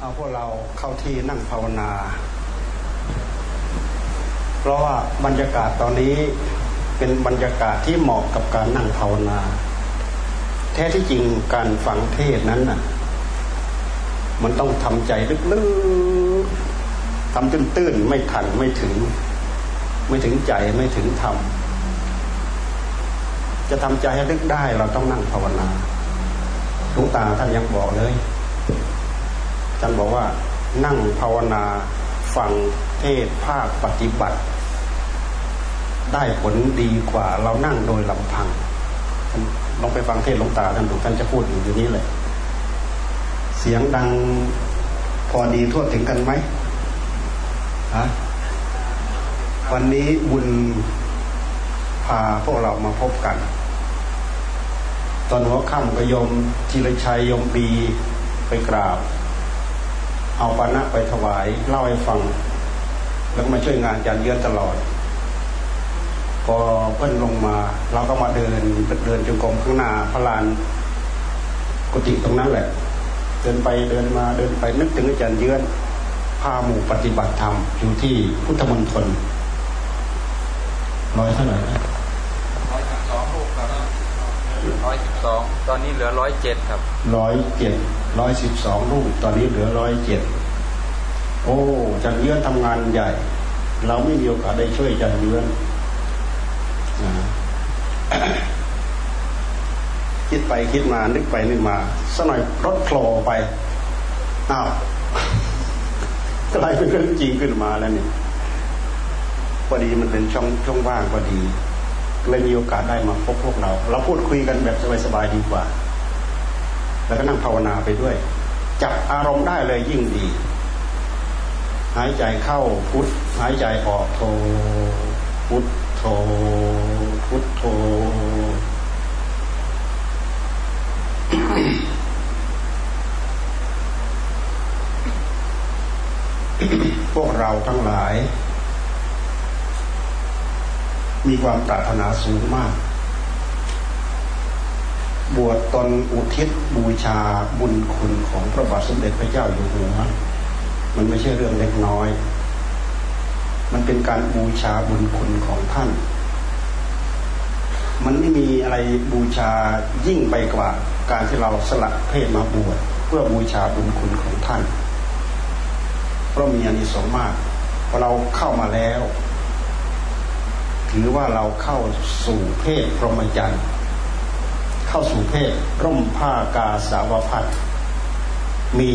เอาพวกเราเข้าที่นั่งภาวนา เพราะว่าบรรยากาศตอนนี้เป็นบรรยากาศที่เหมาะกับการนั่งภาวนา แท้ที่จริงการฟังเทศนั้นน่ะ มันต้องทำใจลึกๆทำตื้นๆไม่ทันไม่ถึง ไม่ถึงใจไม่ถึงธรรมจะทำใจให้ลึกได้เราต้องนั่งภาวนาหลวงตาท่านยังบอกเลย ท่านบอกว่านั่งภาวนาฟังเทศภาคปฏิบัติ ได้ผลดีกว่าเรานั่งโดยลำพังลองไปฟังเทศหลวงตาท่านดูท่านจะพูดอยู่นี้เลย เสียงดังพอดีทั่วถึงกันไหมฮะวันนี้บุญพาพวกเรามาพบกัน ตอนหัวค่ำก็ยมจิรชัยยมปีไปกราบ เอาปานะไปถวายเล่าให้ฟัง แล้วก็มาช่วยงานจานเยือนตลอดพอเพิ่นลงมา เราก็มาเดินเดินจงกรมข้างหน้าพระลานกุฏิตรงนั้นแหละ เดินไปเดินมาเดินไปนึกถึงอาจารย์เยือนพาหมู่ปฏิบัติธรรมอยู่ที่พุทธมณฑลร้อยเท่าไหร่นะร้อยสิบสองลูกครับร้อยสิบสองตอนนี้เหลือร้อยเจ็ดครับร้อยเจ็ด ร้อยสิบสองลูกตอนนี้เหลือร้อยเจ็ดโอ้จันเยือนทำงานใหญ่ เราไม่มีโอกาสได้ช่วยจันเยือนคิดไปคิดมานึกไปนึกมาสักหน่อยรถโผล่ไปอ้าวกลายเป็นเรื่องจริงขึ้นมาแล้วนี่พอดีมันเป็นช่องช่องว่างพอดีเลยมีโอกาสได้มาพบพวกเรา เราพูดคุยกันแบบสบายๆดีกว่า แล้วก็นั่งภาวนาไปด้วย จับอารมณ์ได้เลยยิ่งดี หายใจเข้าพุทหายใจออกโท พุทโท พุทโธพวกเราทั้งหลาย มีความปรารถนาสูงมาก บวชตนอุทิศบูชาบุญคุณของพระบาทสมเด็จพระเจ้าอยู่หัว มันไม่ใช่เรื่องเล็กน้อย มันเป็นการบูชาบุญคุณของท่าน มันไม่มีอะไรบูชายิ่งไปกว่า การที่เราสละเพศมาบวชเพื่อบูชาบุญคุณของท่าน เพราะมีอานิสงส์มากพอเราเข้ามาแล้ว ถือว่าเราเข้าสู่เพศพรหมจรรย์ เข้าสู่เพศร่มผ้ากาสาวพัดมี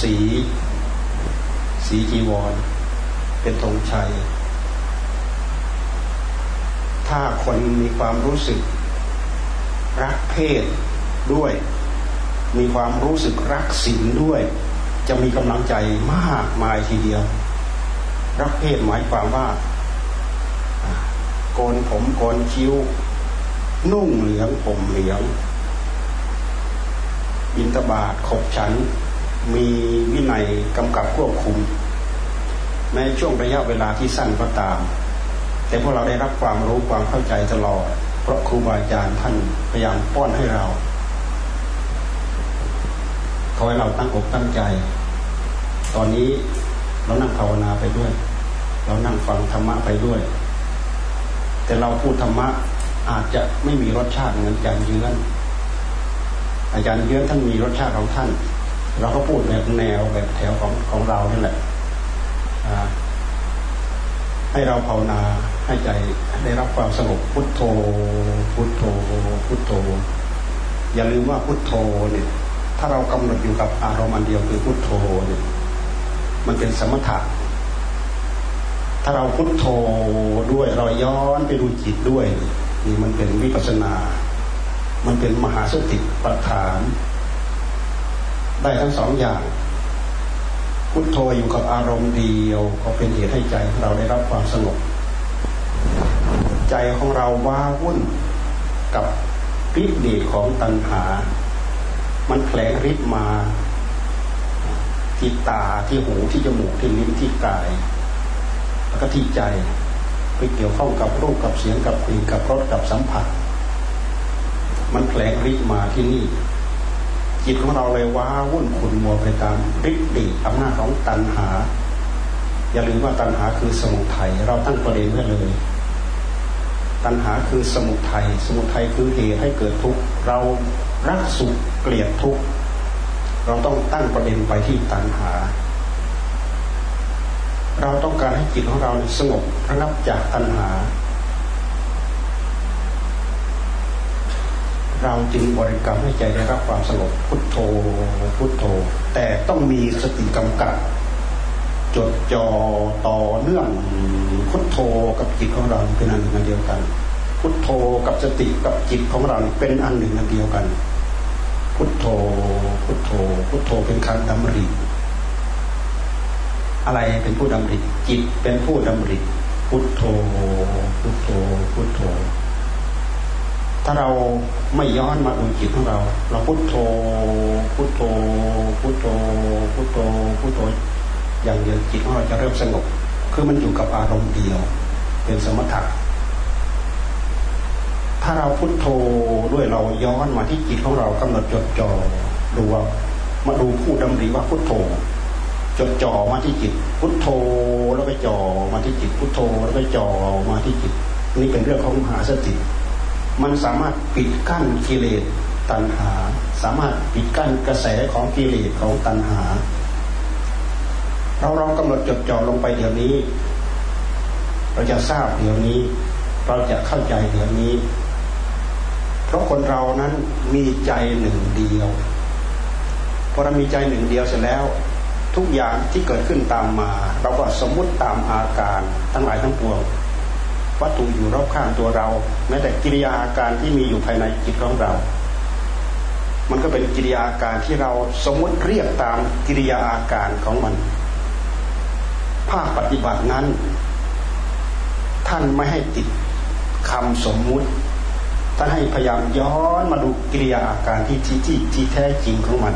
สี สีจีวร เป็นธงชัย ถ้าคนมีความรู้สึก รักเพศด้วย มีความรู้สึกรักศีลด้วย จะมีกำลังใจมากมายทีเดียว รักเพศหมายความว่าโกนผมโกนคิ้ว นุ่งเหลืองผมเหลืองบินตบาทขบฉัน มีวินัยกำกับควบคุมแม้ช่วงระยะเวลาที่สั้นก็ตาม แต่พวกเราได้รับความรู้ความเข้าใจตลอด เพราะครูบาอาจารย์ท่านพยายามป้อนให้เราขอให้เราตั้งอกตั้งใจ ตอนนี้เรานั่งภาวนาไปด้วย เรานั่งฟังธรรมะไปด้วย แต่เราพูดธรรมะ อาจจะไม่มีรสชาติเหมือนอาจารย์เยื้อนอาจารย์เยื้อนท่านมีรสชาติของท่าน เราก็พูดแบบแนวแบบแถวของของเรานี่แหละให้เราภาวนาให้ใจได้รับความสงบพุทโธ พุทโธ พุทโธ อย่าลืมว่าพุทโธเนี่ย ถ้าเรากำหนดอยู่กับอารมณ์อันเดียวคือพุทโธเนี่ยมันเป็นสมถะถ้าเราพุทโธด้วยเราย้อนไปดูจิตด้วย นี่มันเป็นวิปัสนา มันเป็นมหาสติปัฏฐาน ได้ทั้งสองอย่าง พุทโธอยู่กับอารมณ์เดียว ก็เป็นเหตุให้ใจเราได้รับความสงบ ใจของเราว้าวุ่นกับพิเดชของตัณหา มันแผลงฤทธิ์มา ที่ตาที่หูที่จมูกที่ลิ้นที่กาย แล้วก็ที่ใจ ไปเกี่ยวข้องกับรูปกับเสียงกับกลิ่นกับรสกับสัมผัส มันแผลงฤทธิ์มาที่นี่ จิตของเราเลยว้าวุ่นขุ่นมัวไปตามฤทธิ์ดีอำนาจของตัณหา อย่าลืมว่าตัณหาคือสมุทัยเราตั้งประเด็นไว้เลย ตัณหาคือสมุทัยสมุทัยคือเหตุให้เกิดทุกข์เรารักสุขเกลียดทุกข์เราต้องตั้งประเด็นไปที่ตัณหา เราต้องการให้จิตของเราสงบระงับจากตัณหา เราจึงบริกรรมให้ใจได้รับความสงบพุทโธพุทโธ แต่ต้องมีสติกำกับจดจ่อต่อเนื่องพุทโธกับจิตของเราเป็นอันหนึ่งอันเดียวกัน พุทโธกับสติกับจิตของเราเป็นอันหนึ่งอันเดียวกัน พุทโธพุทโธพุทโธเป็นคำดำริ อะไรเป็นผู้ดำริจิตเป็นผู้ดำริพุทโธพุทโธพุทโธ ถ้าเราไม่ย้อนมาดูจิตของเรา เราพุทโธพุทโธพุทโธพุทโธพุทโธอย่างเดียวจิตของเราจะเริ่มสงบ คือมันอยู่กับอารมณ์เดียว เป็นสมถะถ้าเราพุทโธด้วยเราย้อนมาที่จิตของเรากำหนดจดจ่อดูว่ามาดูผู้ดำริว่าพุทโธ จดจ่อมาที่จิต พุทโธแล้วไปจ่อมาที่จิต พุทโธแล้วไปจ่อมาที่จิต นี่เป็นเรื่องของมหาสติ มันสามารถปิดกั้นกิเลสตัณหา สามารถปิดกั้นกระแสของกิเลสของตัณหา เราลองกำหนดจดจ่อลงไปเดี๋ยวนี้ เราจะทราบเดี๋ยวนี้ เราจะเข้าใจเดี๋ยวนี้ เพราะคนเรานั้นมีใจหนึ่งเดียวพอเรามีใจหนึ่งเดียวเสร็จแล้ว ทุกอย่างที่เกิดขึ้นตามมา เราก็สมมุติตามอาการทั้งหลายทั้งปวงวัตถุอยู่รอบข้างตัวเรา แม้แต่กิริยาอาการที่มีอยู่ภายในจิตของเรา มันก็เป็นกิริยาอาการที่เราสมมติเรียกตามกิริยาอาการของมัน ภาคปฏิบัตินั้น ท่านไม่ให้ติดคำสมมุติ ท่านให้พยายามย้อนมาดูกิริยาอาการที่ที่ที่แท้จริงของมัน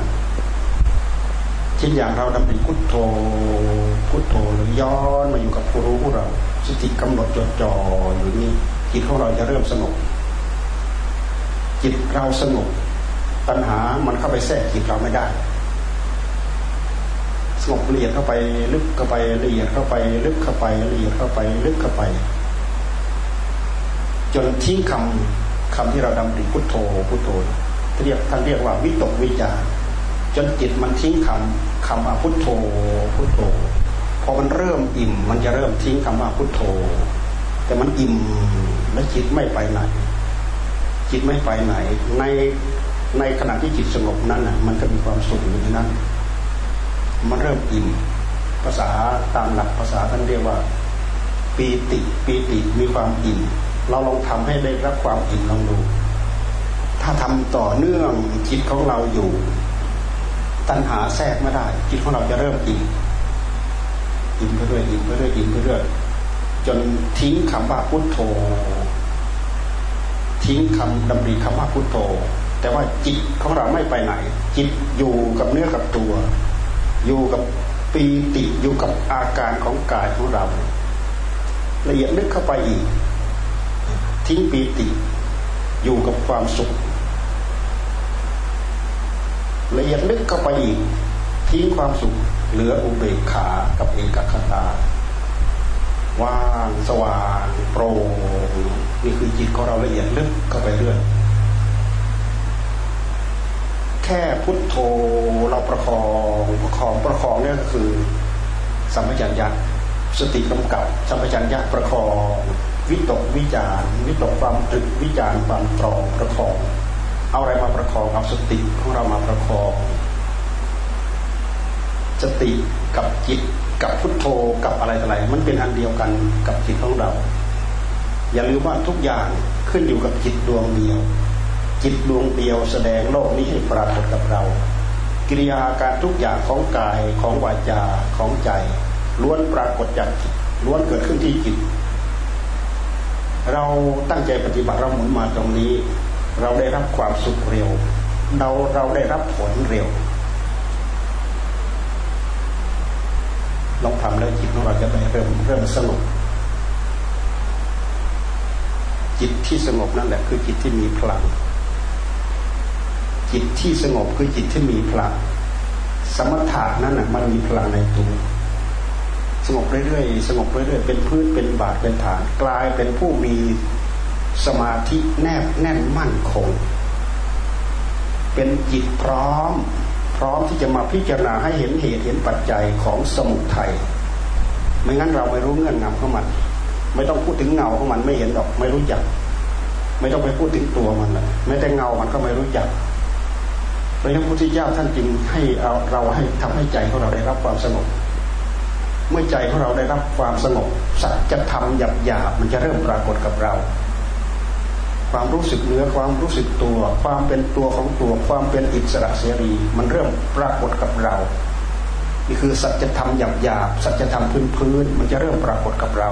ช่นอย่างเราดำริพุทโธพุทโธหรือย้อนมาอยู่กับผู้รู้ของเราสติกำหนดจดจ่ออยู่นี้จิตของเราจะเริ่มสงบจิตเราสงบปัญหามันเข้าไปแทรกจิตเราไม่ได้สงบละเอียดเข้าไปลึกเข้าไปละเอียดเข้าไปลึกเข้าไปละเอียดเข้าไปลึกเข้าไป จนทิ้งคำคำที่เราดำริพุทโธพุทโธเรียกท่านเรียกว่าวิตกวิจารจนจิตมันทิ้งคำ คำว่าพุทโธพุทโธพอมันเริ่มอิ่ม มันจะเริ่มทิ้งคำว่าพุทโธ แต่มันอิ่มและจิตไม่ไปไหน จิตไม่ไปไหน ในในขณะที่จิตสงบนั้นน่ะมันก็มีความสุขอยู่ในนั้น มันเริ่มอิ่มภาษาตามหลักภาษาท่านเรียกว่าปีติปีติมีความอิ่ม เราลองทำให้ได้รับความอิ่มลองดู ถ้าทำต่อเนื่องจิตของเราอยู่ ตัณหาแทรกไม่ได้จิตของเราจะเริ่มอิ่มอิ่มไปเรื่อยอิ่มไปเรื่อยอิ่มไปเรื่อยจนทิ้งคำว่าพุทโธ ทิ้งคำดำริคำว่าพุทโธ แต่ว่าจิตของเราไม่ไปไหน จิตอยู่กับเนื้อกับตัว อยู่กับปีติอยู่กับอาการของกายของเรา ละเอียดลึกเข้าไปอีก ทิ้งปีติ อยู่กับความสุข ละเอียดลึกเข้าไปอีกทิ้งความสุขเหลืออุเบกขากับเอกคตาว่างสว่างโปร่งนี่คือจิตของเราละเอียดลึกเข้าไปเรื่อยแค่พุทโธเราประคองประคองประคองเนี่ยก็คือ สัมปชัญญะสติกำกับสัมปชัญญะประคอง วิตกวิจารวิตกความตรึกวิจารความตรองประคอง เอาอะไรมาประคองเอาสติของเรามาประคองสติกับจิตกับพุทโธกับอะไรต่ออะไรมันเป็นอันเดียวกันกับจิตของเรา อย่าลืมว่าทุกอย่างขึ้นอยู่กับจิตดวงเดียว จิตดวงเดียวแสดงโลกนี้ให้ปรากฏกับเรา กิริยาการทุกอย่างของกายของวาจาของใจ ล้วนปรากฏจากจิตล้วนเกิดขึ้นที่จิต เราตั้งใจปฏิบัติเราหมุนมาตรงนี้ เราได้รับความสุขเร็ว เราเราได้รับผลเร็ว ลองทำแล้วจิตของเราจะได้เริ่มเริ่มสงบจิตที่สงบนั่นแหละคือจิตที่มีพลัง จิตที่สงบคือจิตที่มีพลัง สมถะนั้นน่ะมันมีพลังในตัวสงบเรื่อยๆสงบเรื่อยๆเป็นพื้นเป็นบาทเป็นฐาน กลายเป็นผู้มี สมาธิแนบแน่นมั่นคง เป็นจิตพร้อม พร้อมที่จะมาพิจารณาให้เห็นเหตุเห็นปัจจัยของสมุทัยไม่งั้นเราไม่รู้เงื่อนงำของมัน ไม่ต้องพูดถึงเงาของมันไม่เห็นหรอกไม่รู้จัก ไม่ต้องไปพูดถึงตัวมันเลยแม้แต่เงามันก็ไม่รู้จักพระพุทธเจ้าท่านจึงให้เราเราให้ทำให้ใจของเราได้รับความสงบเมื่อใจของเราได้รับความสงบสัจธรรมหยาบหยาบมันจะเริ่มปรากฏกับเรา ความรู้สึกเนื้อความรู้สึกตัว ความเป็นตัวของตัว ความเป็นอิสระเสรี มันเริ่มปรากฏกับเรา นี่คือสัจธรรมหยาบหยาบสัจธรรมพื้นพื้นมันจะเริ่มปรากฏกับเรา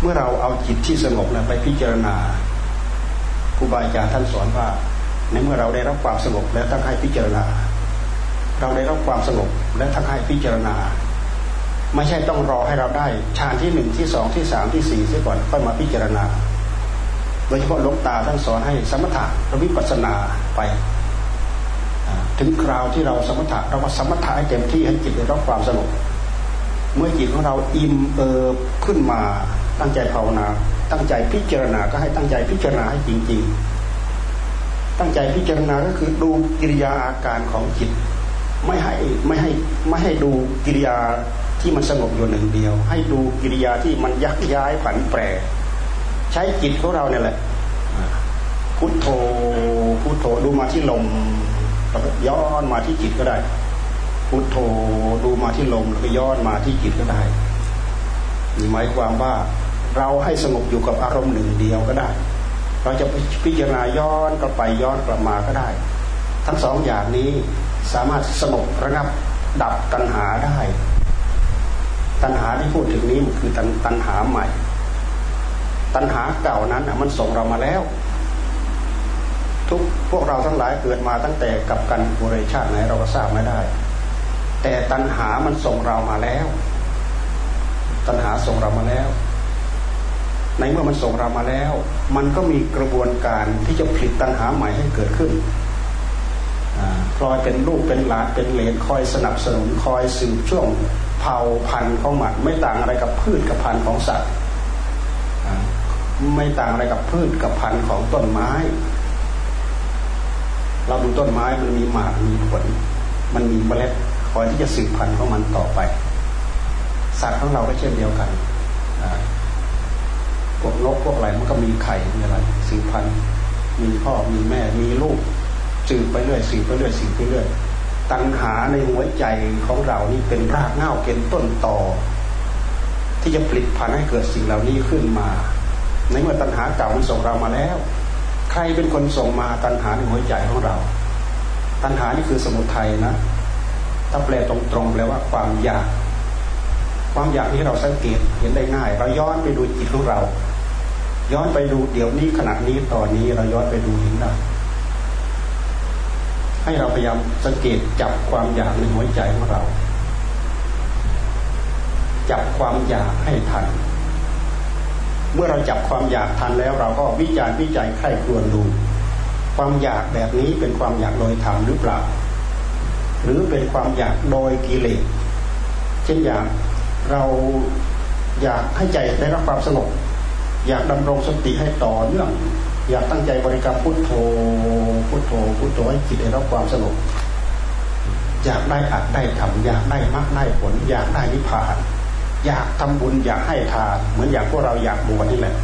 เมื่อเราเอาจิตที่สงบนะไปพิจารณาครูบาอาจารย์ท่านสอนว่าในเมื่อเราได้รับความสงบแล้วท่านให้พิจารณา เราได้รับความสงบและท่านให้พิจารณา ไม่ใช่ต้องรอให้เราได้ฌานที่หนึ่งที่สองที่สามที่สี่เสียก่อนค่อยมาพิจารณา โดยเฉพาะหลวงตาท่านสอนให้สมถะระวิปัสนาไป ถึงคราวที่เราสมถะเราก็สมถะให้เต็มที่ให้จิตได้รับความสงบเมื่อจิตของเราอิ่มเอิบขึ้นมาตั้งใจภาวนา ตั้งใจพิจารณาก็ให้ตั้งใจพิจารณาให้จริง ๆ ตั้งใจพิจารณาก็คือดูกิริยาอาการของจิต ไม่ให้ไม่ให้ไม่ให้ดูกิริยาที่มันสงบอยู่หนึ่งเดียว ให้ดูกิริยาที่มันยักย้ายผันแปร ใช้จิตของเราเนี่ยแหละพุทโธพุทโธดูมาที่ลมแล้วก็ย้อนมาที่จิตก็ได้ พุทโธดูมาที่ลมแล้วก็ย้อนมาที่จิตก็ได้นี่หมายความว่าเราให้สงบอยู่กับอารมณ์หนึ่งเดียวก็ได้ เราจะพิจารณาย้อนกลับไปย้อนกลับมาก็ได้ ทั้งสองอย่างนี้สามารถสงบระงับดับตัณหาได้ ตัณหาที่พูดถึงนี้มันคือตัณหาใหม่ ตัณหาเก่านั้นมันส่งเรามาแล้ว ทุกพวกเราทั้งหลายเกิดมาตั้งแต่กับกันบุริชาติไหนเราก็ทราบไม่ได้ แต่ตัณหามันส่งเรามาแล้ว ตัณหาส่งเรามาแล้ว ในเมื่อมันส่งเรามาแล้ว มันก็มีกระบวนการที่จะผลิตตัณหาใหม่ให้เกิดขึ้นคอยเป็นลูกเป็นหลานเป็นเหลนคอยสนับสนุนคอยสืบช่วงเผ่าพันธุ์ของมันไม่ต่างอะไรกับพืชกับพันธุ์ของสัตว์ ไม่ต่างอะไรกับพืชกับพันธุ์ของต้นไม้ เราดูต้นไม้มันมีหมากมีผล มันมีเมล็ดคอยที่จะสืบพันธุ์ของมันต่อไป สัตว์ของเราก็เช่นเดียวกันพวกนกพวกอะไรมันก็มีไข่มีอะไรสืบพันธุ์ มีพ่อมีแม่มีลูกสืบไปเรื่อยสืบไปเรื่อยสืบไปเรื่อยตัณหาในหัวใจของเรานี่เป็นรากเหง้าเกณฑ์ต้นต่อ ที่จะผลิตพันธุ์ให้เกิดสิ่งเหล่านี้ขึ้นมา ในเมื่อตัณหาเก่ามันส่งเรามาแล้ว ใครเป็นคนส่งมาตัณหาในหัวใจของเรา ตัณหานี่คือสมุทัยนะถ้าแปลตรงๆแปลว่าความอยาก ความอยากที่เราสังเกตเห็นได้ง่าย เราย้อนไปดูจิตของเรา ย้อนไปดูเดี๋ยวนี้ขณะนี้ตอนนี้เราย้อนไปดูเห็นได้ให้เราพยายามสังเกตจับความอยากในหัวใจของเรา จับความอยากให้ทัน เมื่อเราจับความอยากทันแล้วเราก็วิจารณ์วิจัยใคร่ครวญดู ความอยากแบบนี้เป็นความอยากโดยธรรมหรือเปล่า หรือเป็นความอยากโดยกิเลสเช่นอยากเราอยากให้ใจได้รับความสงบอยากดำรงสติให้ต่อเนื่องอยากตั้งใจบริกรรมพุทโธพุทโธพุทโธให้จิตได้รับความสงบอยากได้อัดได้ทำอยากได้มรรคได้ผล อยากได้นิพพาน อยากทำบุญอยากให้ทาน เหมือนอย่างพวกเราอยากบวชนี่แหละ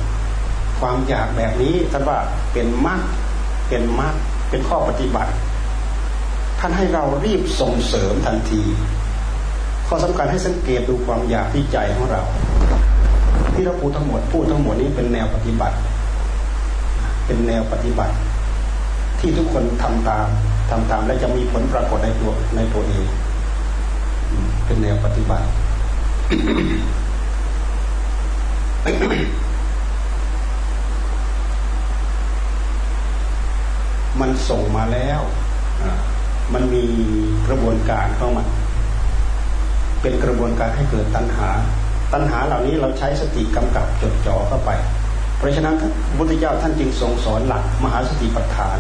ความอยากแบบนี้ท่านว่าเป็นมรรคเป็นมรรคเป็นข้อปฏิบัติ ท่านให้เรารีบส่งเสริมทันที ข้อสำคัญให้สังเกตดูความอยากที่ใจของเรา ที่เราพูดทั้งหมดพูดทั้งหมดนี้เป็นแนวปฏิบัติ เป็นแนวปฏิบัติ ที่ทุกคนทำตามทำตามและจะมีผลปรากฏในตัวในตัวเอง เป็นแนวปฏิบัติ มันส่งมาแล้วมันมีกระบวนการเข้ามาเป็นกระบวนการให้เกิดตัณหา ตัณหาเหล่านี้เราใช้สติกำกับจดจ่อเข้าไป เพราะฉะนั้นพระพุทธเจ้าท่านจึงทรงสอนหลัก มหาสติปัฏฐาน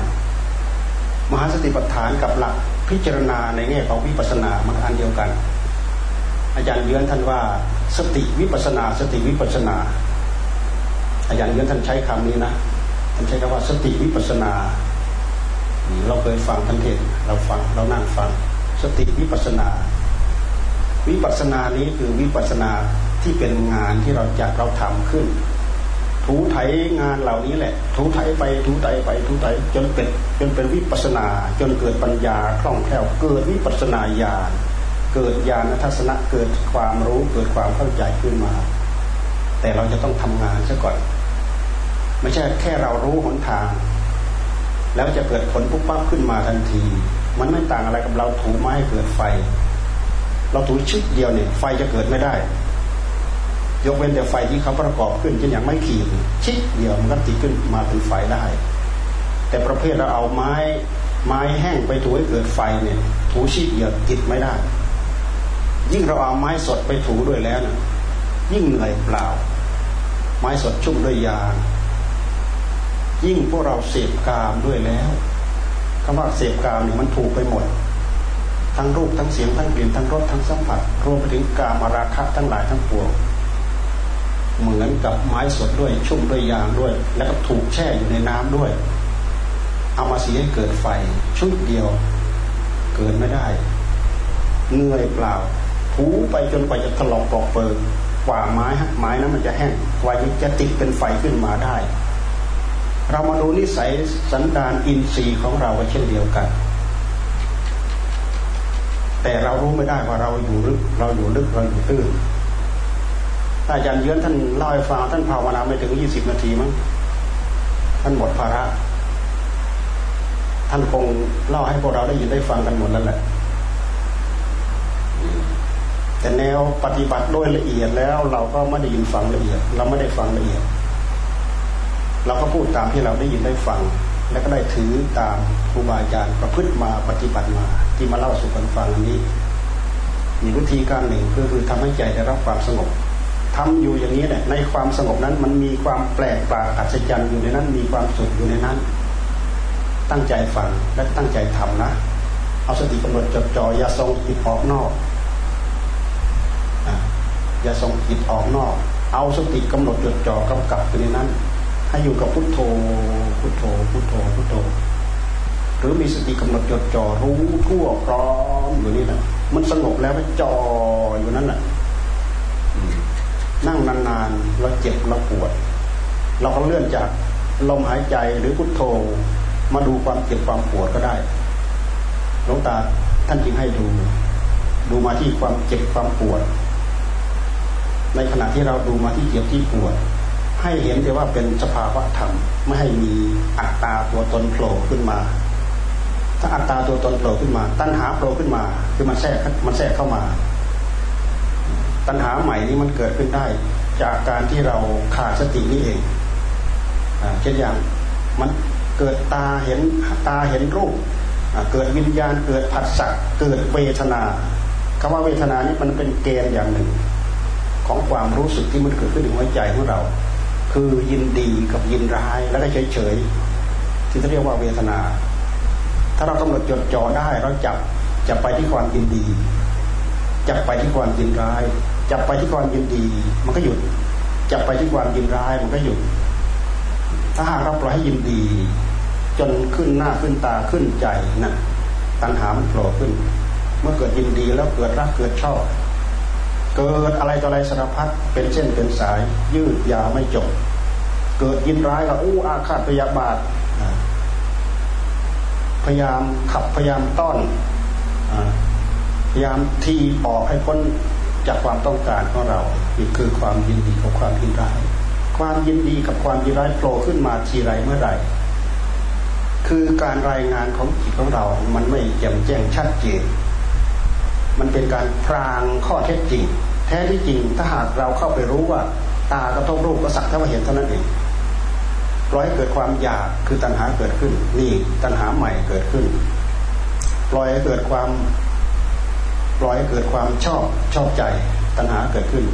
มหาสติปัฏฐานกับหลักพิจารณาในแง่ของวิปัสสนามันอันเดียวกัน อาจารย์เยือนท่านว่าสติวิปัสนา สติวิปัสนา อาจารย์เยือนท่านใช้คำนี้นะท่านใช้คำว่าสติวิปัสนาเราเคยฟังท่านเทศเราฟังเรานั่งฟัง สติวิปัสนา วิปัสนานี้คือวิปัสนาที่เป็นงานที่เราจะเราทำขึ้น ถูไถงานเหล่านี้แหละ ถูไถไปถูไถไปถูไถจนเป็นจนเป็นวิปัสนา จนเกิดปัญญาคล่องแคล่วเกิดวิปัสนาญาณ เกิดญาณทัศนะเกิดความรู้เกิดความเข้าใจขึ้นมา แต่เราจะต้องทำงานซะก่อน ไม่ใช่แค่เรารู้หนทาง แล้วจะเกิดผลปุ๊บปั๊บขึ้นมาทันที มันไม่ต่างอะไรกับเราถูไม้เกิดไฟ เราถูชึดเดียวเนี่ยไฟจะเกิดไม่ได้ ยกเว้นแต่ไฟที่เขาประกอบขึ้นเช่นอย่างไม่ขีดชิดเดียวมันก็ติดขึ้นมาเป็นไฟได้ แต่ประเภทเราเอาไม้ไม้แห้งไปถูให้เกิดไฟเนี่ยถูชิดเดียวติดไม่ได้ ยิ่งเราเอาไม้สดไปถูด้วยแล้วนะยิ่งเหนื่อยเปล่า ไม้สดชุ่มด้วยยา ยิ่งพวกเราเสพกามด้วยแล้วคำว่าเสพกามเนี่ยมันถูกไปหมด ทั้งรูปทั้งเสียงทั้งกลิ่นทั้งรสทั้งสัมผัส รวมไปถึงกามาราคะทั้งหลายทั้งปวงเหมือนกับไม้สดด้วยชุ่มด้วยยางด้วย แล้วก็ถูกแช่อยู่ในน้ำด้วย เอามาสีให้เกิดไฟชุดเดียว เกิดไม่ได้เหนื่อยเปล่า ถูไปจนกว่าจะถลอกปลอกเปิงกว่าไม้ไม้นั้นมันจะแห้งกว่าจะติดเป็นไฟขึ้นมาได้ เรามาดูนิสัยสันดานอินทรีย์ของเราเช่นเดียวกัน แต่เรารู้ไม่ได้ว่าเราอยู่ลึกเราอยู่ลึกเราอยู่ตื้นอาจารย์เยือนท่านเล่าให้ฟังท่านภาวนาไม่ถึงยี่สิบนาทีมั้งท่านหมดภาระ ท่านคงเล่าให้พวกเราได้ยินได้ฟังกันหมดแล้วแหละ แต่แนวปฏิบัติโดยละเอียดแล้วเราก็ไม่ได้ยินฟังละเอียด เราไม่ได้ฟังละเอียด เราก็พูดตามที่เราได้ยินได้ฟัง และก็ได้ถือตามครูบาอาจารย์ประพฤติมาปฏิบัติมา ที่มาเล่าสู่กันฟังอันนี้มีวิธีการหนึ่งคือคือทำให้ใจได้รับความสงบทำอยู่อย่างนี้แหละในความสงบนั้นมันมีความแปลกประหลาดอัศจรรย์อยู่ในนั้น มีความสุขอยู่ในนั้น ตั้งใจฟังและตั้งใจทำนะ เอาสติกำหนดจดจ่ออย่าทรงติดออกนอก อย่าส่งจิตออกนอก เอาสติกำหนดจดจ่อกำกับไปในนั้น ให้อยู่กับพุทโธ พุทโธ พุทโธ พุทโธ หรือมีสติกำหนดจดจ่อรู้ทั่วพร้อมอยู่นี่นะมันสงบแล้วก็จ่ออยู่นั่นแหละนั่งนานๆเราเจ็บเราปวด เราก็เลื่อนจากลมหายใจหรือพุทโธ มาดูความเจ็บความปวดก็ได้หลวงตาท่านจึงให้ดู ดูมาที่ความเจ็บความปวด ในขณะที่เราดูมาที่เจ็บที่ปวด ให้เห็นแต่ว่าเป็นสภาวะธรรม ไม่ให้มีอัตตาตัวตนโผล่ขึ้นมา ถ้าอัตตาตัวตนโผล่ขึ้นมา ตัณหาโผล่ขึ้นมา คือมันแทรกมันแทรกเข้ามา ตัณหาใหม่นี้มันเกิดขึ้นได้ จากการที่เราขาดสตินี่เองเช่นอย่างมันเกิดตาเห็นตาเห็นรูปเกิดวิญญาณเกิดผัสสะเกิดเวทนาคำว่าเวทนานี้มันเป็นเกณฑ์อย่างหนึ่ง ของความรู้สึกที่มันเกิดขึ้นในหัวใจของเรา คือยินดีกับยินร้ายแล้วก็เฉยเฉยที่เรียกว่าเวทนา ถ้าเรากำหนดจดจ่อได้เราจับจับไปที่ความยินดี จับไปที่ความยินร้าย จับไปที่ความยินดี มันก็หยุด จับไปที่ความยินร้ายมันก็หยุด ถ้าหากเราปล่อยให้ยินดี จนขึ้นหน้าขึ้นตาขึ้นใจน่ะตัณหามันโผล่ขึ้น เมื่อเกิดยินดีแล้วเกิดรักเกิดชอบ เกิดอะไรต่ออะไรสารพัดเป็นเส้นเป็นสาย ยืดยาวไม่จบ เกิดยินร้ายก็อู้อาฆาตพยาบาทพยายามขับพยายามต้อนพยายามทีออกให้พ้นจากความต้องการของเรานี่คือความยินดีกับความยินร้าย ความยินดีกับความยินร้ายโผล่ขึ้นมาทีไรเมื่อไหร่ คือการรายงานของจิตของเรา มันไม่แจ่มแจ้งชัดเจน มันเป็นการพรางข้อเท็จจริง แท้ที่จริงถ้าหากเราเข้าไปรู้ว่า ตากระทบรูปก็สักเท่าว่าเห็นเท่านั้นเองปล่อยเกิดความอยากคือตัณหาเกิดขึ้น นี่ตัณหาใหม่เกิดขึ้นปล่อยให้เกิดความปล่อยให้เกิดความชอบชอบใจตัณหาเกิดขึ้น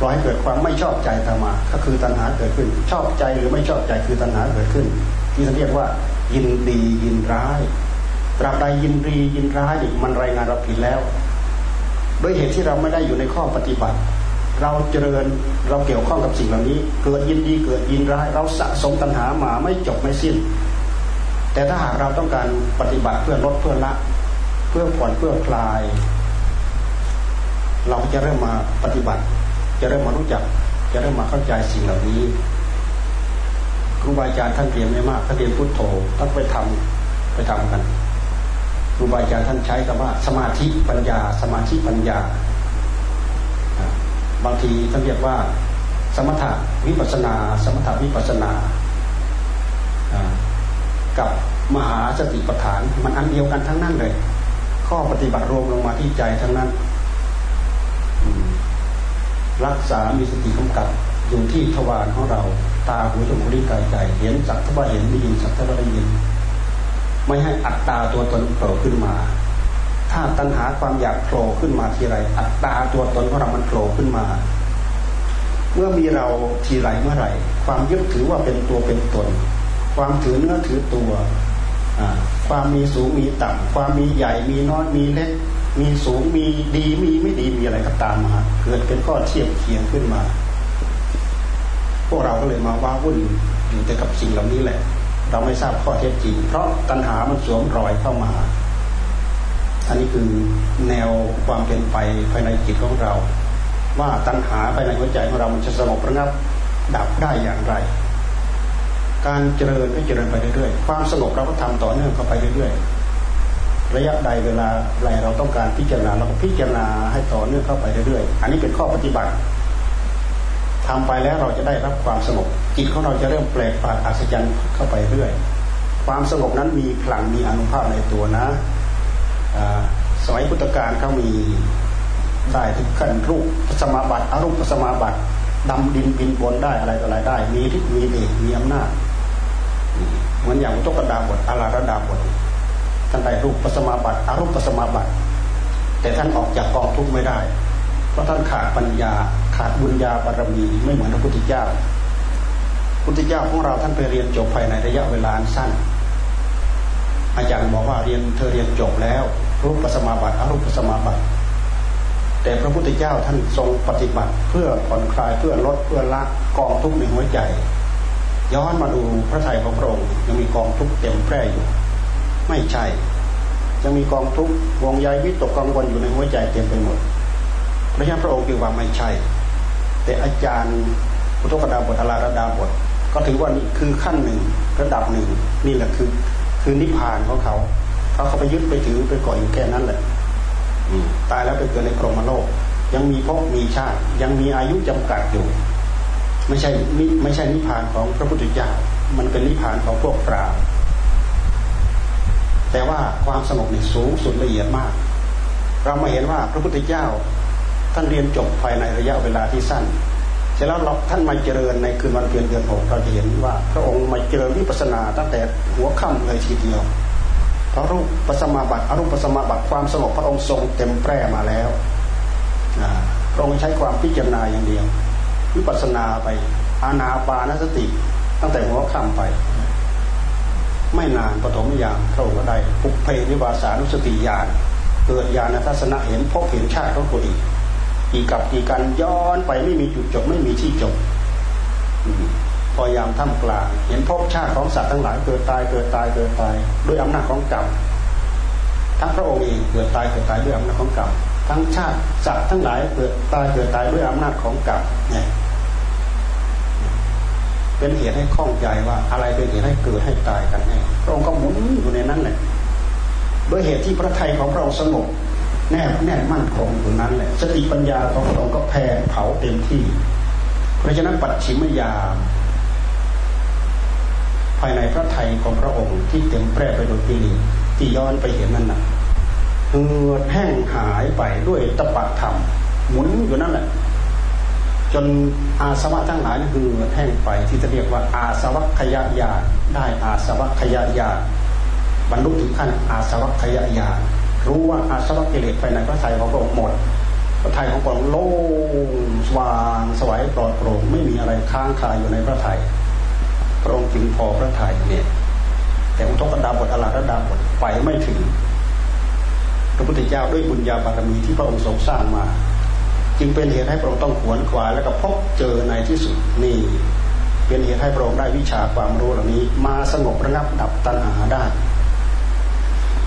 ปล่อยให้เกิดความไม่ชอบใจตามมา ก็คือตัณหาเกิดขึ้น ชอบใจหรือไม่ชอบใจคือตัณหาเกิดขึ้น ที่เรียกว่า ยินดียินร้ายตราบใดยินรียินร้ายมันรายงานเราผิดแล้ว ด้วยเหตุที่เราไม่ได้อยู่ในข้อปฏิบัติ เราเจริญเราเกี่ยวข้องกับสิ่งเหล่านี้ เกิดยินดีเกิดยินร้าย เราสะสมตัณหามาไม่จบไม่สิ้น แต่ถ้าหากเราต้องการปฏิบัติเพื่อลดเพื่อละ เพื่อผ่อนเพื่อคลาย เราจะเริ่มมาปฏิบัติ จะเริ่มมารู้จัก จะเริ่มมาเข้าใจสิ่งเหล่านี้ครูบาอาจารย์ท่านเรียนไม่มากท่านเรียนพุทโธต้องไปทำไปทำกัน ครูบาอาจารย์ท่านใช้คำว่าสมาธิปัญญา สมาธิปัญญา บางทีท่านเรียกว่า สมถะวิปัสนา สมถะวิปัสนา กับมหาสติปัฏฐานมันอันเดียวกันทั้งนั้นเลย ข้อปฏิบัติรวมลงมาที่ใจทั้งนั้น รักษา มีสติกำกับอยู่ที่ทวารของเรา ตา หู จมูก ลิ้น กาย ใจ เห็นสักทว่าเห็นได้ยินสักทว่าได้ยิน ไม่ให้อัตตาตัวตนโผล่ขึ้นมา ถ้าตัณหาความอยากโผล่ขึ้นมาทีไร อัตตาตัวตนของเรามันโผล่ขึ้นมา เมื่อมีเราทีไรเมื่อไหร่ ความยึดถือว่าเป็นตัวเป็นตน ความถือเนื้อถือตัว ความมีสูงมีต่ำความมีใหญ่มีน้อยมีเล็ก มีสูงมีดีมีไม่ดีมีอะไรก็ตามมาเกิดเป็นข้อเทียบเคียงขึ้นมา พวกเราก็เลยมาว้าวุ่นอยู่แต่กับสิ่งเหล่านี้แหละ เราไม่ทราบข้อเท็จจริง เพราะตัณหามันสวมรอยเข้ามา อันนี้คือแนวความเป็นไปภายในจิตของเรา ว่าตัณหาภายในหัวใจของเรามันจะสงบระงับดับได้อย่างไร การเจริญก็เจริญไปเรื่อยๆ ความสงบเราก็ทำต่อเนื่องเข้าไปเรื่อยๆ ระยะใดเวลาไรเราต้องการพิจารณาเราก็พิจารณาให้ต่อเนื่องเข้าไปเรื่อยๆ อันนี้เป็นข้อปฏิบัติ ทำไปแล้วเราจะได้รับความสงบจิตของเราจะเริ่มแปลกประหลาดอัศจรรย์เข้าไปเรื่อย ความสงบนั้นมีพลังมีอนุภาพในตัวนะสมัยพุทธกาลเขามีได้ถึงขั้นรูปสมาบัติอรูปสมาบัติดำดินบินบนได้อะไรต่ออะไรได้ มีทิศมีเดชมีอำนาจเหมือนอย่างตุกดาบทอาราดาบทท่านได้รูปปัสมาบัติอรูปปัสมาบัติ แต่ท่านออกจากกองทุกข์ไม่ได้ เพราะท่านขาดปัญญา ขาดบุญญาบารมีไม่เหมือนพระพุทธเจ้าพุทธเจ้าของเราท่านไปเรียนจบภายในระยะเวลาสั้น อาจารย์บอกว่าเรียนเธอเรียนจบแล้วรูปปัสมาบัติอรูปปัสมาบัติ แต่พระพุทธเจ้าท่านทรงปฏิบัติเพื่อผ่อนคลายเพื่อลดเพื่อละกองทุกข์ในหัวใจ ย้อนมาดูพระไทยของพระองค์ยังมีกองทุกข์เต็มแพร่อยู่ ไม่ใช่ยังมีกองทุกข์วงใยวิตกกังวลอยู่ในหัวใจเต็มไปหมดพระยาพระองค์จึงว่าไม่ใช่ แต่อาจารย์พุทธกดาบทอลาระดาบท ก็ถือว่านี่คือขั้นหนึ่งระดับหนึ่งนี่แหละคือ คือนิพพานของเขาเขาเขาไปยึดไปถือไปก่ออยู่แค่นั้นแหละตายแล้วไปเกิดในกรมโลก ยังมีภพมีชาติ ยังมีอายุจำกัดอยู่ ไม่ใช่ไม่ใช่นิพพานของพระพุทธเจ้ามันเป็นนิพพานของพวกปราแต่ว่าความสงบนี่สูงสุดละเอียดมาก เรามาเห็นว่าพระพุทธเจ้า ท่านเรียนจบภายในระยะเวลาที่สั้น เสร็จแล้วเราท่านมาเจริญในคืนวันเพ็ญเดือนหกเราจะเห็นว่า พระองค์มาเจริญวิปัสนาตั้งแต่หัวค่ำเลยทีเดียวพระรูปปัสมาบัติอรูปปัสมาบัติความสงบพระองค์ทรงเต็มแปร่มาแล้วพระองค์ใช้ความพิจารณาอย่างเดียว วิปัสนาไป อานาปานสติ ตั้งแต่หัวค่ำไป ไม่นานปฐมยามพระองค์ก็ได้ปุเพนิวาสานุสติญาณเกิดญาณทัศนะเห็นพบเห็นชาติของตัวเอง กี่กับกี่กันย้อนไปไม่มีจุดจบไม่มีที่จบพอยามท่ามกลางเห็นภพชาติของสัตว์ทั้งหลายเกิดตายเกิดตายเกิดตาย ด้วยอำนาจของกรรมทั้งพระองค์เองเกิดตายเกิดตายด้วยอำนาจของกรรมทั้งชาติสัตว์ทั้งหลายเกิดตายเกิดตายด้วยอำนาจของกรรมเนี่ยเป็นเหตุให้ข้องใจว่าอะไรเป็นเหตุให้เกิดให้ตายกันแน่พระองค์ก็หมุนอยู่ในนั้นแหละด้วยเหตุที่พระไทยของพระองค์สงบ แน่แน่นมั่นคงตรงนั้นแหละ สติปัญญาของพระองค์ก็แผ่เผาเต็มที่ เพราะฉะนั้นปัจฉิมยาภายในพระไทยของพระองค์ที่เต็มแปร่ไปโดยกิเลสที่ย้อนไปเห็นนั่นน่ะเหือดแห้งหายไปด้วยตปะธรรม หมุนอยู่นั่นแหละจนอาสวะทั้งหลายนั่นคือแห้งไปที่จะเรียกว่าอาสวัคยายาได้อาสวัคยายาบรรลุถึงขั้นอาสวัคยายา รู้ว่าอาสวะกิเลสภายในพระทัยของพระองค์หมดพระทัยของพระองค์โล่งสว่างสวยปลอดโปร่งไม่มีอะไรค้างคาอยู่ในพระทัยพระองค์จึงพอพระทัยเนี่ยแต่อุทกดาบทอลาระดาบทไปไม่ถึงพระพุทธเจ้าด้วยบุญญาบารมีที่พระองค์ทรงสร้างมา จึงเป็นเหตุให้พระองค์ต้องขวนขวายแล้วก็พบเจอในที่สุดนี่เป็นเหตุให้พระองค์ได้วิชาความรู้เหล่านี้ มาสงบระงับดับตัณหาได้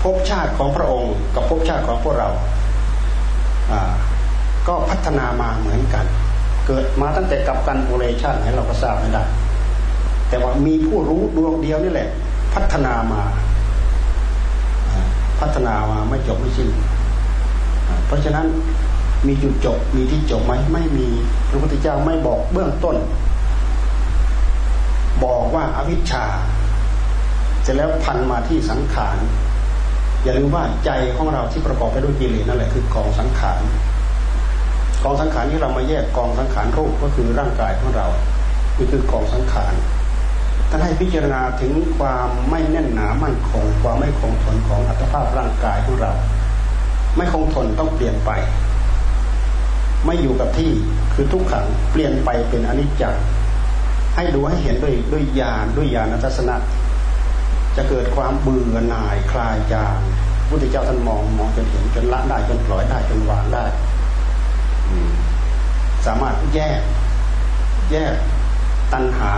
ภพชาติของพระองค์ กับภพชาติของพวกเราก็พัฒนามาเหมือนกัน เกิดมาตั้งแต่กับกันโอเลชันให้เราก็ทราบไม่ได้แต่ว่ามีผู้รู้ดวงเดียวนี่แหละ พัฒนามา พัฒนามาไม่จบไม่สิ้นเพราะฉะนั้นมีจุดจบมีที่จบไหมไม่มีพระพุทธเจ้าไม่บอกเบื้องต้น บอกว่าอาวิชชาเสร็จแล้วพันมาที่สังขาร อย่าลืมว่าใจของเราที่ประกอบไปด้วยกิเลสนั่นแหละคือกองสังขารกองสังขารที่เรามาแยกกองสังขารรูปก็คือร่างกายของเรานี่คือกองสังขารท่านให้พิจารณาถึงความไม่แน่นหนามั่นคงความไม่คงทนของอัตภาพร่างกายของเรา ไม่คงทนต้องเปลี่ยนไป ไม่อยู่กับที่คือทุกขังเปลี่ยนไปเป็นอนิจจ์ให้ดูให้เห็นด้วยด้วยญาณด้วยญาณทัศนะ จะเกิดความเบื่อหน่ายคลายจางพุทธเจ้าท่านมองมองจนเห็นจนละได้จนปล่อยได้จนวางได้สามารถแยก แยกตัณหา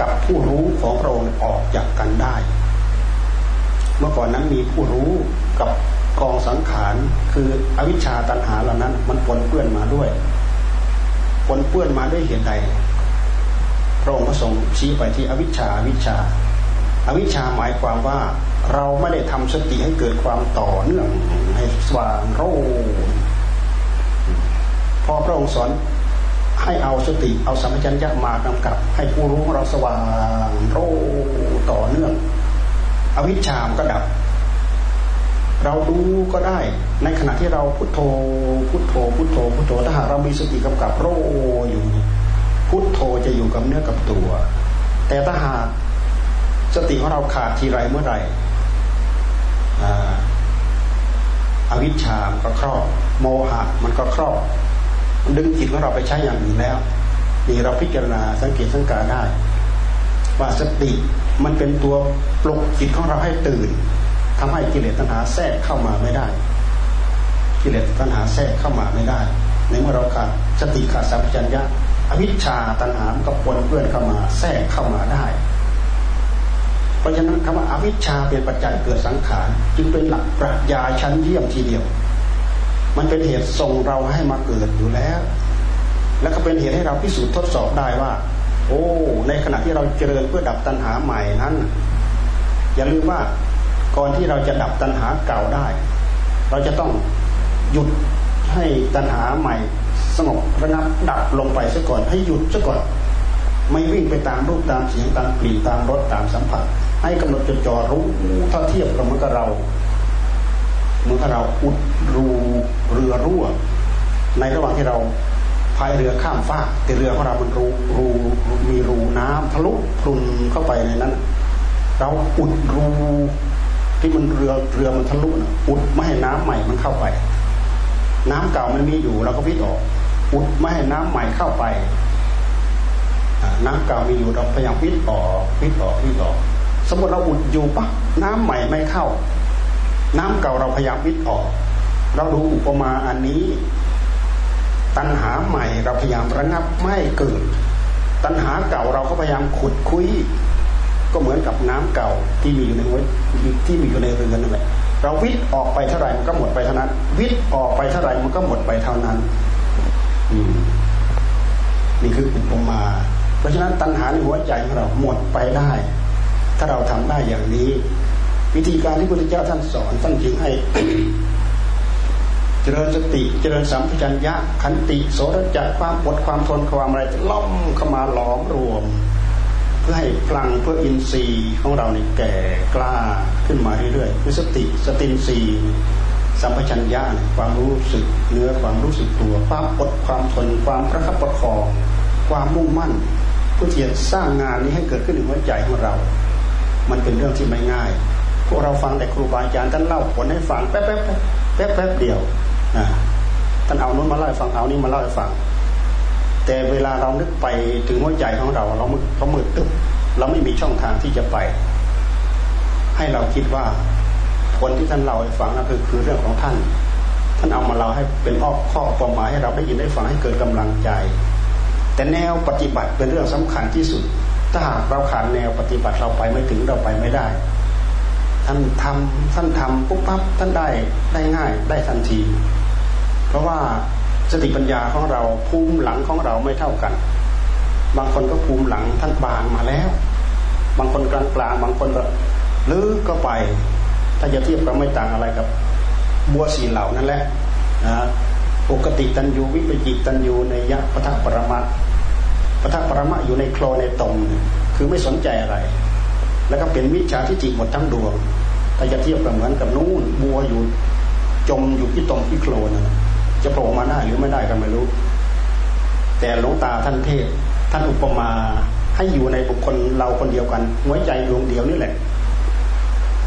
กับผู้รู้ของพระองค์ออกจากกันได้ เมื่อก่อนนั้นมีผู้รู้กับกองสังขารคืออวิชชาตัณหาเหล่านั้น มันปนเปื้อนมาด้วยปนเปื้อนมาด้วยเหตุใดพระองค์ก็ทรงชี้ไปที่อวิชชาอวิชชา อวิชชาหมายความว่าเราไม่ได้ทำสติให้เกิดความต่อเนื่องให้สว่างโรพอพระองค์สอนให้เอาสติเอาสัมปชัญญะมากำกับ ให้ผู้รู้เราสว่างโรต่อเนื่อง อวิชชามก็ดับ เราดูก็ได้ ในขณะที่เราพุโทโธ พุโทโธ พุโทโธ พุโทโธถ้าหากเรามีสติกำกับโรอยู่ พุโทโธจะอยู่กับเนื้อกับตัว แต่ถ้าหาก สติของเราขาดทีไรเมื่อไหร่อวิชชามันก็ครอบ โมหะมันก็ครอบ ดึงจิตของเราไปใช้อย่างอื่นแล้วนี่เราพิจารณาสังเกตสังการได้ ว่าสติมันเป็นตัวปลุกจิตของเราให้ตื่นทำให้กิเลสตัณหาแทรกเข้ามาไม่ได้ กิเลสตัณหาแทรกเข้ามาไม่ได้ ในเมื่อเราขาดสติขาดสัมปชัญญะอวิชชาตัณหามันก็ปนเปื้อนเข้ามา แทรกเข้ามาได้ เพราะฉะนั้นคำว่าอวิชชาเป็นปัจจัยเกิดสังขารจึงเป็นหลักปรัชญาชั้นเยี่ยมทีเดียว มันเป็นเหตุส่งเราให้มาเกิดอยู่แล้ว แล้วก็เป็นเหตุให้เราพิสูจน์ทดสอบได้ว่า โอ้ ในขณะที่เราเจริญเพื่อดับตัณหาใหม่นั้น อย่าลืมว่าก่อนที่เราจะดับตัณหาเก่าได้ เราจะต้องหยุดให้ตัณหาใหม่สงบระงับดับลงไปซะก่อนให้หยุดซะก่อน ไม่วิ่งไปตามรูปตามเสียงตามกลิ่นตามรสตามสัมผัส ให้กำหนดจดจ่อรู้ถ้าเทียบกับเมือนกับเราเมือนกับเราอุดรูเรือรั่ว ในระหว่างที่เราพายเรือข้ามฟากแต่เรือของเรามันรูรูมีรูน้ำทะลุพรุนเข้าไปในนั้น เราอุดรูที่มันเรือเรือมันทะลุนะอุดไม่ให้น้ำใหม่มันเข้าไป น้ำเก่ามันมีอยู่เราก็วิทออก อุดไม่ให้น้ำใหม่เข้าไปน้ำเก่ามีอยู่เราพยายามวิทออกวิทออกวิทออก สมมติเราอุดอยู่ปะน้ำใหม่ไม่เข้า น้ำเก่าเราพยายามวิทย์ออก เราดูอุปมาอันนี้ ตัณหาใหม่เราพยายามระงับไม่เกิดตัณหาเก่าเราก็พยายามขุดคุยก็เหมือนกับน้ำเก่าที่มีอยู่ในที่มีอยู่ในเรือนนั่นแหละเราวิทย์ออกไปเท่าไหร่มันก็หมดไปเท่านั้น วิทย์ออกไปเท่าไหร่มันก็หมดไปเท่านั้นนี่คืออุปมา เพราะฉะนั้นตัณหาในหัวใจของเราหมดไปได้ ถ้าเราทำได้อย่างนี้ วิธีการที่พระพุทธเจ้าท่านสอนท่านจึงให้ เจริญสติ เจริญสัมผัสัญญะขันติโสรจักความอดความทนความอะไรล่อมเข้ามาหลอมรวม เพื่อให้พลังเพื่ออินทรีย์ของเราเนี่แก่กล้าขึ้นมาเรื่อยๆคือสติสตินทรีย์สัมปชัญญะความรู้สึกเนื้อความรู้สึกตัว ความอดความทน ความประคับประคอง ความมุ่งมั่นเพื่อที่จะสร้างงานนี้ให้เกิดขึ้นในหัวใจของเรา มันเป็นเรื่องที่ไม่ง่าย พวกเราฟังแต่ครูบาอาจารย์ท่านเล่าผลให้ฟังแป๊บแป๊บแป๊บแป๊บเดียวนะท่านเอานู้นมาเล่าให้ฟังเอานี้มาเล่าให้ฟัง แต่เวลาเรานึกไปถึงหัวใจของเราเราเรามืดตึ๊บเราไม่มีช่องทางที่จะไป ให้เราคิดว่าผลที่ท่านเล่าให้ฟังนั่นคือคือเรื่องของท่าน ท่านเอามาเล่าให้เป็นอ้อข้อประมหมายให้เราได้ยินได้ฟังให้เกิดกำลังใจ แต่แนวปฏิบัติเป็นเรื่องสำคัญที่สุด ถ้าหากเราขาดแนวปฏิบัติเราไปไม่ถึงเราไปไม่ได้ ท่านทำท่านทำปุ๊บปั๊บท่านได้ได้ง่ายได้ทันที เพราะว่าสติปัญญาของเราภูมิหลังของเราไม่เท่ากัน บางคนก็ภูมิหลังท่านบางมาแล้ว บางคนกลางกลางบางคนก็ลึกก็ไป ถ้าจะเทียบก็ไม่ต่างอะไรกับบัวสีเหล่านั่นแหละนะปกติตันยูวิปจิตตันยูในยะปะทะปรมาะปะทะปรมะอยู่ในโคลในตมคือไม่สนใจอะไร แล้วก็เป็นมิจฉาทิฏฐิหมดทั้งดวงถ้าจะเทียบกับเหมือนกับนู่นบัวอยู่จมอยู่ที่ตมที่โคลนจะโผล่มาได้หรือไม่ได้ก็ไม่รู้ แต่หลวงตาท่านเทศท่านอุปมาให้อยู่ในบุคคลเราคนเดียวกัน หัวใจดวงเดียวนี่แหละ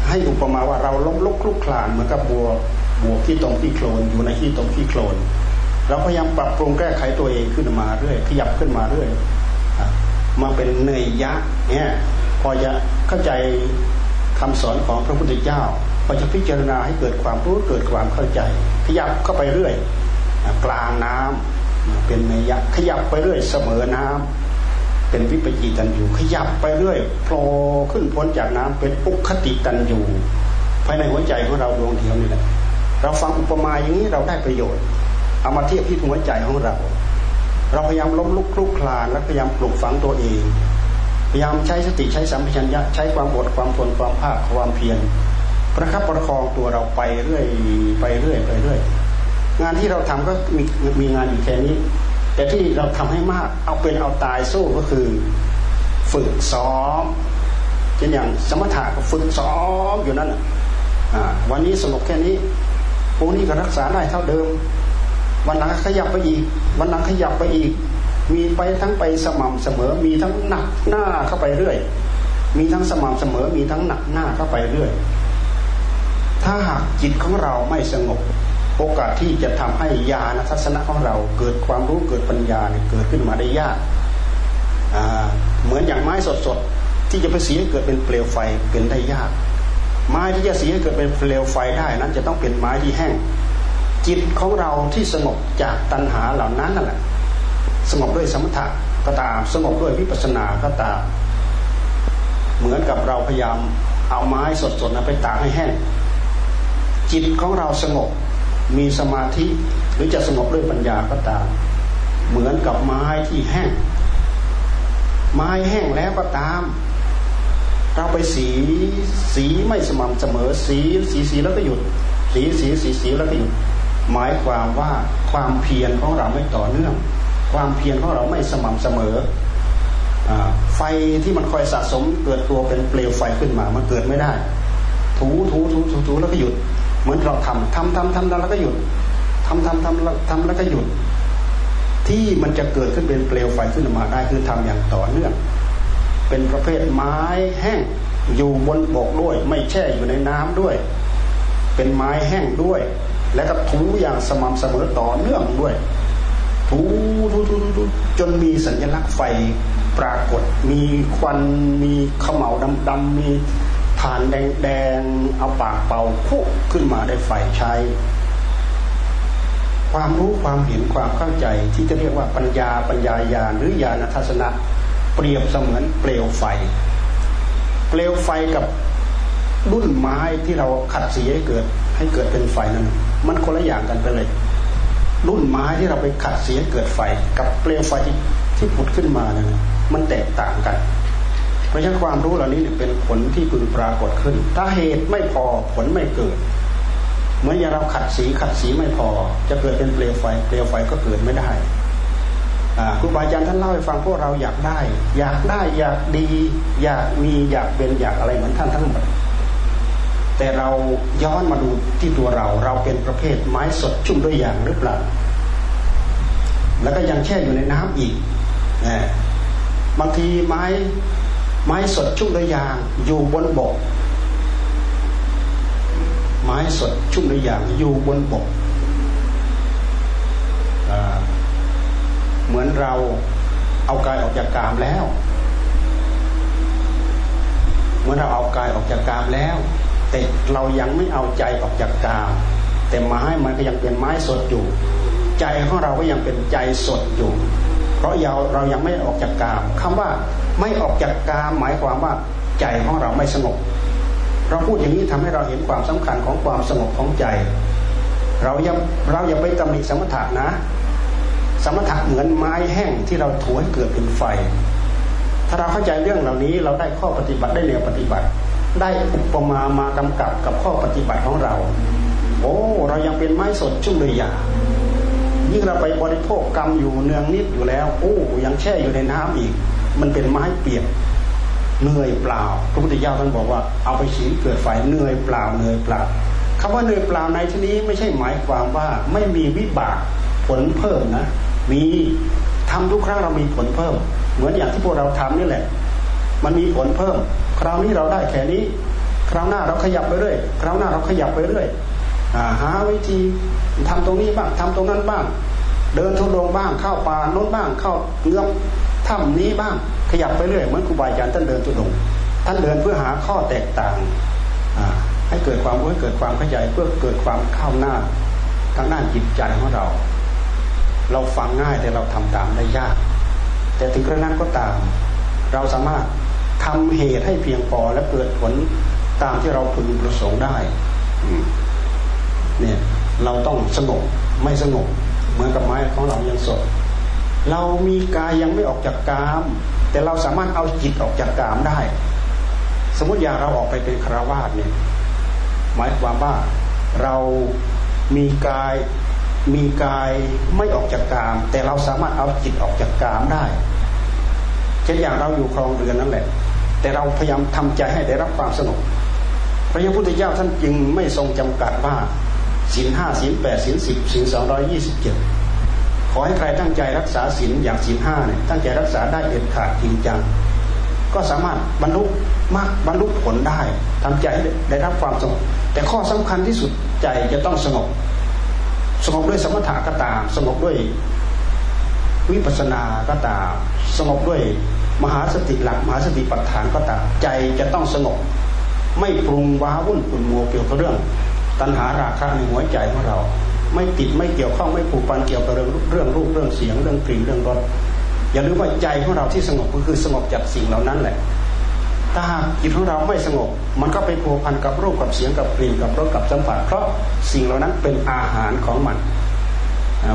ให้อุปมาว่าเราล้มลุกคลุกคลานเหมือนกับบัวบัวที่ตรงที่โคลนอยู่ในที่ตรงที่โคลน เราพยายามปรับปรุงแก้ไขตัวเองขึ้นมาเรื่อยขยับขึ้นมาเรื่อยมาเป็นเนยยะเนี่ยพอจะเข้าใจคำสอนของพระพุทธเจ้าพอจะพิจารณาให้เกิดความรู้เกิดความเข้าใจ ขยับเข้าไปเรื่อยกลางน้ำเป็นเนยยะขยับไปเรื่อยเสมอน้ำเป็นวิปจิตันอยู่ขยับไปเรื่อยโผล่ขึ้นพ้นจากน้ำเป็นอุคติตันอยู่ภายในหัวใจของเราดวงเดียวนี่แหละเราฟังอุปมาอย่างนี้เราได้ประโยชน์ เอามาเทียบที่หัวใจของเรา เราพยายามล้มลุกคลุกคลานและพยายามปลุกฝังตัวเอง พยายามใช้สติใช้สัมผัสัญญะใช้ความอดความทนความภาคความเพียรประคับประคองตัวเราไปเรื่อยไปเรื่อยไปเรื่อยงานที่เราทำก็มีมีงานอยู่แค่นี้ แต่ที่เราทำให้มากเอาเป็นเอาตายสู้ก็คือ ฝึกซ้อมเช่นอย่างสมถะก็ฝึกซ้อมอยู่นั่นอ่าวันนี้สงบแค่นี้พวกนี้ก็รักษาได้เท่าเดิม วันหลังขยับไปอีก วันหลังขยับไปอีก มีไปทั้งไปสม่ำเสมอ มีทั้งหนักหน้าเข้าไปเรื่อย มีทั้งสม่ำเสมอ มีทั้งหนักหน้าเข้าไปเรื่อย ถ้าหากจิตของเราไม่สงบ โอกาสที่จะทำให้ญาณทัศนะของเราเกิดความรู้เกิดปัญญาเนี่ยเกิดขึ้นมาได้ยากเหมือนอย่างไม้สดๆที่จะไปสียเกิดเป็นเปลวไฟเป็นได้ยาก ไม้ที่จะเสียเกิดเป็นเปลวไฟได้นั้นจะต้องเป็นไม้ที่แห้ง จิตของเราที่สงบจากตัณหาเหล่านั้นนั่นแหละ สงบด้วยสมถะก็ตามสงบด้วยวิปัสสนาก็ตาม เหมือนกับเราพยายามเอาไม้สดๆนะไปตากให้แห้งจิตของเราสงบมีสมาธิหรือจะสงบด้วยปัญญาก็ตาม เหมือนกับไม้ที่แห้ง ไม้แห้งแล้วก็ตาม เราไปสีสีไม่สม่ำเสมอ สีสีสีแล้วก็หยุด สีสีสีสีแล้วก็หยุด หมายความว่าความเพียรของเราไม่ต่อเนื่อง ความเพียรของเราไม่สม่ำเสมอไฟที่มันคอยสะสมเกิดตัวเป็นเปลวไฟขึ้นมา มันเกิดไม่ได้ ถูถูถูถูถูแล้วก็หยุด เหมือนเราทำทำทำทำแล้วก็หยุดทำทำทำทำแล้วก็หยุด ที่มันจะเกิดขึ้นเป็นเปลวไฟขึ้นมาได้คือทำอย่างต่อเนื่อง เป็นประเภทไม้แห้งอยู่บนบกด้วย ไม่แช่อยู่ในน้ำด้วย เป็นไม้แห้งด้วย และก็ถูอย่างสม่ำเสมอต่อเนื่องด้วย ถูถูถูถูจนมีสัญลักษณ์ไฟปรากฏ มีควันมีขมเหลาดำๆมีฐานแดงๆเอาปากเป่าพุขึ้นมาได้ไฟใช้ ความรู้ความเห็นความเข้าใจที่จะเรียกว่าปัญญาปัญญาญาณหรือญาณทัศนะเปรียบเสมือนเปลวไฟ เปลวไฟกับรุ่นไม้ที่เราขัดสีให้เกิดให้เกิดเป็นไฟนั้น มันคนละอย่างกันไปเลย รุ่นไม้ที่เราไปขัดเสีให้เกิดไฟ กับเปลวไฟที่ที่ผุดขึ้นมานั้นมันแตกต่างกัน เพราะฉะนั้นความรู้เหล่านี้เป็นผลที่พึงปรากฏขึ้น ถ้าเหตุไม่พอผลไม่เกิดเหมือนอย่างเราขัดสีขัดสีไม่พอ จะเกิดเป็นเปลวไฟ เปลวไฟก็เกิดไม่ได้ครูบาอาจารย์ท่านเล่าให้ฟังพวกเราอยากได้ อยากได้อยากดี อยากมีอยากเป็นอยากอะไรเหมือนท่านทั้งหมด แต่เราย้อนมาดูที่ตัวเรา เราเป็นประเภทไม้สดชุ่มด้วยอย่างหรือเปล่า แล้วก็ยังแช่อยู่ในน้ำอีกบางทีไม้ไม้สดชุ่มด้วยยาง อยู่บนบก ไม้สดชุ่มด้วยยางอยู่บนบกเหมือนเราเอากายออกจากกามแล้วเมื่อเราเอากายออกจากกามแล้ว แต่เรายังไม่เอาใจออกจากกามแต่ไม้มันก็ยังเป็นไม้สดอยู่ ใจของเราก็ยังเป็นใจสดอยู่ เพราะเราเรายังไม่ออกจากกามคำว่าไม่ออกจากกามหมายความว่าใจของเราไม่สงบเราพูดอย่างนี้ทำให้เราเห็นความสำคัญของความสงบของใจ เราอย่าเราอย่าไปตำหนิสมถะนะ สมถะเหมือนไม้แห้งที่เราถูให้เกิดเป็นไฟ ถ้าเราเข้าใจเรื่องเหล่านี้เราได้ข้อปฏิบัติได้แนวปฏิบัติ ได้อุปมามากำกับกับข้อปฏิบัติของเรา โอ้ เรายังเป็นไม้สดชุ่มเลยอย่ายิ่งเราไปบริโภคกรรมอยู่เนืองนิดอยู่แล้วโอ้ยังแช่อยู่ในน้ำอีก มันเป็นไม้เปียกเหนื่อยเปล่าพระพุทธเจ้าท่านบอกว่าเอาไปฉีเกิดไฟเหนื่อยเปล่าเหนื่อยเปล่าคำว่าเหนื่อยเปล่าในที่นี้ไม่ใช่หมายความว่าไม่มีวิบากผลเพิ่มนะ มีทำทุกครั้งเรามีผลเพิ่ม เหมือนอย่างที่พวกเราทำนี่แหละ มันมีผลเพิ่ม คราวนี้เราได้แค่นี้ คราวหน้าเราขยับไปเรื่อยคราวหน้าเราขยับไปเรื่อยหาวิธีทำตรงนี้บ้างทำตรงนั้นบ้าง เดินทุดงบ้างเข้าป่าโน้นบ้างเข้าเงื้อมถ้ำนี้บ้างขยับไปเรื่อยเหมือนครูบาอาจารย์ท่านเดินตุดงท่านเดินเพื่อหาข้อแตกต่างให้เกิดความรู้ให้เกิดความเข้าใจเพื่อเกิดความเข้าหน้าทางด้านจิตใจของเรา เราฟังง่ายแต่เราทำตามได้ยาก แต่ถึงกระนั้นก็ตาม เราสามารถ ทำเหตุให้เพียงพอและเกิดผลตามที่เราพึงประสงค์ได้เนี่ยเราต้องสงบไม่สงบเหมือนกับไม้ของเรายังสด เรามีกายยังไม่ออกจากกาม แต่เราสามารถเอาจิตออกจากกามได้ สมมติอย่างเราออกไปเป็นคราวาสเนี่ยหมายความว่าเรามีกายมีกายไม่ออกจากกาม แต่เราสามารถเอาจิตออกจากกามได้เช่นอย่างเราอยู่ครองเรือนนั่นแหละ แต่เราพยายามทำใจให้ได้รับความสงบพระยาพุทธเจ้าท่านจึงไม่ทรงจำกัดว่าศีลห้าศีลแปดศีลสิบศีลสองร้อยี่สิบเจ็ดขอให้ใครตั้งใจรักษาศีลอย่างศีลห้าเนี่ยตั้งใจรักษาได้เด็ดขาดจริงจังก็สามารถบรรลุมากบรรลุผลได้ทำใจได้รับความสงบแต่ข้อสำคัญที่สุดใจจะต้องสงบสงบด้วยสมถะก็ตาม สงบด้วยวิปัสสนาก็ตาม สงบด้วย มหาสติหลักมหาสติปัฏฐานก็ตามใจจะต้องสงบ ไม่ปรุงว้าวุ่นขุ่นมัวเกี่ยวกับเรื่อง ตัณหาราคะในหัวใจของเรา ไม่ติดไม่เกี่ยวข้องไม่ผูกพันเกี่ยวกับเรื่องเรื่องรูปเรื่องเสียงเรื่องกลิ่นเรื่องรสอย่าลืมว่าใจของเราที่สงบก็คือสงบจากสิ่งเหล่านั้นแหละถ้าหากจิตของเราไม่สงบ มันก็ไปผูกพันกับรูปกับเสียงกับกลิ่นกับรสกับสัมผัสเพราะสิ่งเหล่านั้นเป็นอาหารของมัน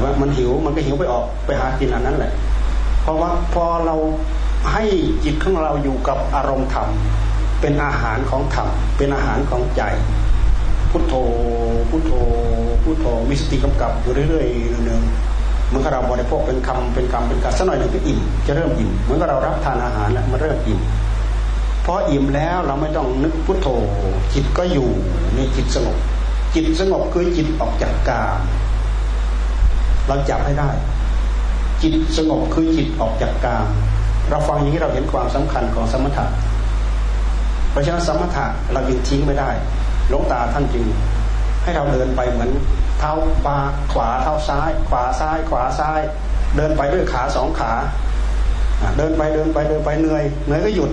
ว่ามันหิวมันก็หิวไปออกไปหากินอันนั้นแหละ เพราะว่าพอเรา ให้จิตของเราอยู่กับอารมณ์ธรรม เป็นอาหารของธรรมเป็นอาหารของใจ พุทโธพุทโธพุทโธมีสติกำกับอยู่เรื่อยๆเนืองเหมือนกับเราบริโภคเป็นคำเป็นคำเป็นกาสักหน่อยหนึ่งก็อิ่มจะเริ่มอิ่มเหมือนกับเรารับทานอาหารแล้วมันเริ่มอิ่มพออิ่มแล้วเราไม่ต้องนึกพุทโธ จิตก็อยู่ในจิตสงบจิตสงบคือจิตออกจากกามเราจับให้ได้ จิตสงบคือจิตออกจากกาม เราฟังอย่างนี้เราเห็นความสำคัญของสมถะ เพราะฉะนั้นสมถะเรายิงทิ้งไม่ได้ลงตาท่านจึงให้เราเดินไปเหมือนเท้าปาขวาเท้าซ้าย ขวาซ้าย ขวาซ้าย เดินไปด้วยขาสองขา เดินไปเดินไปเดินไปเหนื่อยเหนื่อยก็หยุด